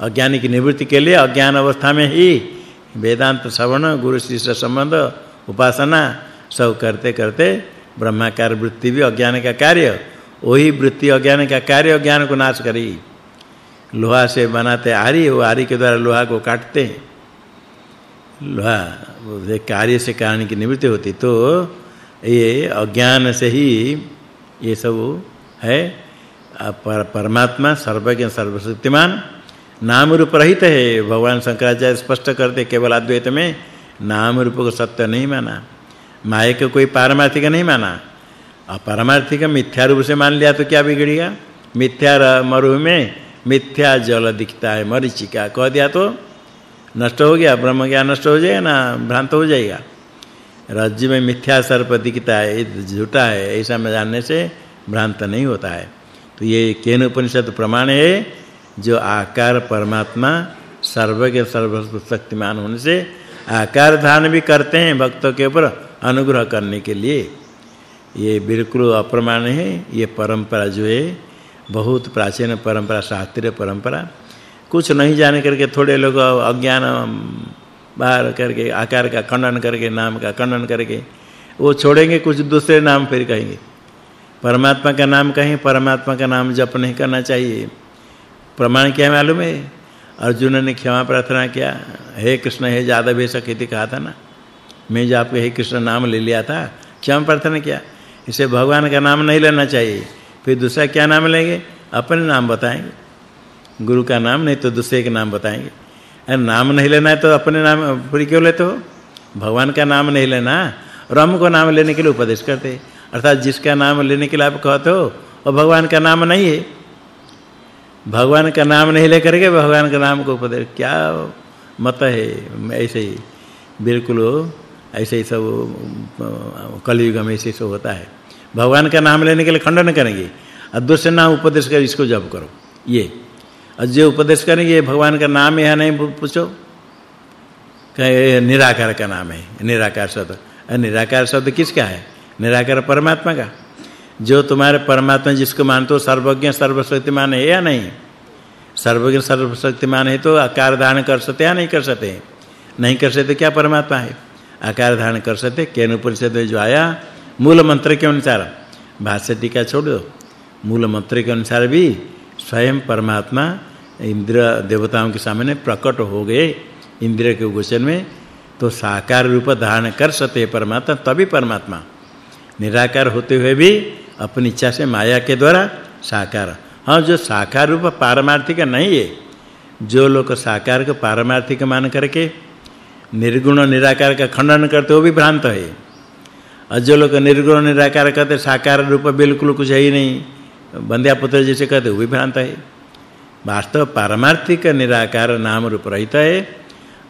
अज्ञान की निवृत्ति के लिए अज्ञान अवस्था में ही वेदांत श्रवण गुरु शिष्य संबंध, उपासना सब करते करते ब्रह्माकार वृत्ति भी अज्ञान का कार्य वही वृत्ति अज्ञान का कार्य अज्ञान को नाश करी। लोहा से बनाते आरी वो आरी के द्वारा लोहा को काटते। लोहा कार्य से कारण की निवृत्ति होती तो ये अज्ञान से ही ये सब है। पर, परमात्मा सर्वज्ञ सर्वशक्तिमान नाम रूप रहित है। भगवान शंकराचार्य स्पष्ट करते केवल अद्वैत में नाम रूप को सत्य नहीं माना। माया को कोई पारमार्थिक नहीं माना। और पारमार्थिक मिथ्या रूप से मान लिया तो क्या बिगड़ेगा? मिथ्या मरु में मिथ्या जल दिखता है, मरीचिका। कह दिया तो नष्ट हो गया, ब्रह्म ज्ञान नष्ट हो जाएगा ना, भ्रांत हो जाएगा। राज्य में मिथ्या सर्प दिखता है झूठा है, ऐसा में जानने से भ्रांत नहीं होता है। तो ये केन उपनिषद प्रमाण है, जो आकार परमात्मा सर्व सर्वज्ञ सर्वशक्तिमान होने से आकार धारण भी करते हैं, भक्तों के ऊपर अनुग्रह करने के लिए ये बिल्कुल अप्रमाण है। ये परंपरा जो है, बहुत प्राचीन परंपरा, शास्त्रीय परंपरा। कुछ नहीं जाने करके थोड़े लोग अज्ञान बाहर करके, आकार का खंडन करके, नाम का खंडन करके, वो छोड़ेंगे, कुछ दूसरे नाम फिर कहेंगे। परमात्मा का नाम कहें, परमात्मा का नाम जप नहीं करना चाहिए। प्रमाण क्या मालूम है? अर्जुन ने क्षमा प्रार्थना किया, हे कृष्ण, हे जादव, हे सखीति कहा था ना। मैं जो आपके हे कृष्ण नाम ले लिया था क्षमा प्रार्थना किया? इसे भगवान का नाम नहीं लेना चाहिए। फिर दूसरा क्या नाम लेंगे? अपने नाम बताएँगे। गुरु का नाम नहीं तो दूसरे के नाम बताएँगे। अरे नाम नहीं लेना है तो अपने नाम फिर क्यों लेते हो? भगवान का नाम नहीं लेना। राम को नाम लेने के लिए उपदेश करते अर्थात जिसका नाम लेने के लिए आप कहते हो, वो भगवान का नाम नहीं है। भगवान का नाम नहीं लेकर के भगवान का नाम को उपदेश क्या मत है? ऐसे ही। बिल्कुल ऐसे ही सब कलयुग में ऐसे सब होता है। भगवान का नाम लेने के लिए खंडन करेंगे। दूसरे नाम उपदेश कर इसको जप करो। ये। और जो उपदेश करेंगे भगवान का नाम है नहीं पूछो। कहे निराकार का नाम है। निराकार शब्द। निराकार शब्द किसका है? निराकार परमात्मा का। जो तुम्हारे परमात्मा जिसको मानते हो, सर्वज्ञ, सर्वशक्तिमान है या नहीं? सर्वज्ञ, सर्वशक्तिमान है तो आकार धारण कर सकते या नहीं कर सकते नहीं कर सकते क्या परमात्मा है? आकार धारण कर सकते, केन उपनिषद में जो आया, मूल मंत्र के अनुसार। भाष्य टीका छोड़ दो। मूल मंत्र के अनुसार भी स्वयं परमात्मा इंद्र देवताओं के सामने प्रकट हो गए, इंद्र के गोचर में। तो साकार रूप धारण कर सकते परमात्मा, तभी परमात्मा निराकार होते हुए भी अपनी इच्छा से माया के द्वारा साकार। हाँ जो साकार रूप पारमार्थिक नहीं है, जो लोग साकार को पारमार्थिक मान करके निर्गुण निराकार का खंडन करते वो भी भ्रांत है। और जो लोग निर्गुण निराकार कहते साकार रूप बिल्कुल कुछ है ही नहीं। बंध्या पुत्र जैसे कहते वो भी भ्रांत है। वास्तव पारमार्थिक निराकार नाम रूप रहित है,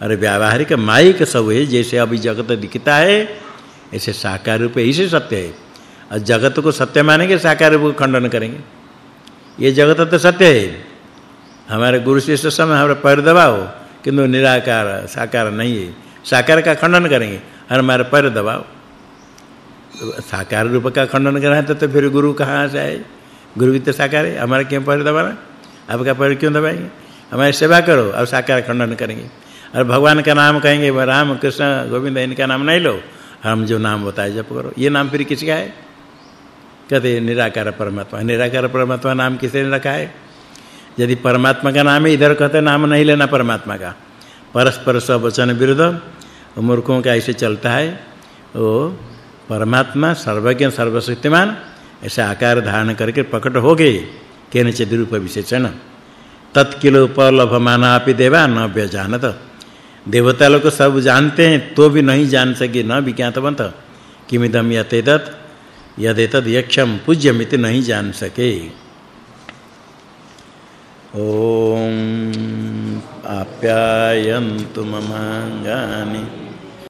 और व्यावहारिक मायिक सब है, जैसे अभी जगत दिखता है, ऐसे साकार रूप इसे सत्य है। और जगत को सत्य मानेंगे, साकार रूप को खंडन करेंगे। ये जगत तो सत्य है। हमारे गुरु शिष्य समय हमारा पैर दबाओ किंतु निराकार साकार नहीं है। साकार का खंडन करेंगे। हर हमारे पैर दबाओ साकार रूप का खंडन करना है तो, तो फिर गुरु कहाँ से आए? गुरु भी तो साकार है। हमारे क्यों पैर दबाना? आपका पैर क्यों दबाएँगे? हमारी सेवा करो और साकार खंडन करेंगे। और भगवान का नाम कहेंगे राम कृष्ण गोविंद इनका नाम नहीं लो। हम जो नाम बताए जप करो। ये नाम फिर किसका है? कहते निराकार परमात्मा निराकार परमात्मा नाम किसने रखा है? यदि परमात्मा का नाम है, इधर कहते नाम नहीं लेना परमात्मा का। परस्पर सब वचन विरुद्ध मूर्खों का ऐसे चलता है वो परमात्मा सर्वज्ञ, सर्वशक्तिमान, ऐसे आकार धारण करके प्रकट हो गए केन च रूप विशेषण। तत्किल उपलभमानापि देवा, न व्यजानत। देवता लोग सब जानते हैं तो भी नहीं जान सके, न विज्ञातवंत किमिदम यतेदत यदेतद यक्षम पूज्यमिति नहीं जान सके। ओम आप्यायन्तु ममांगानि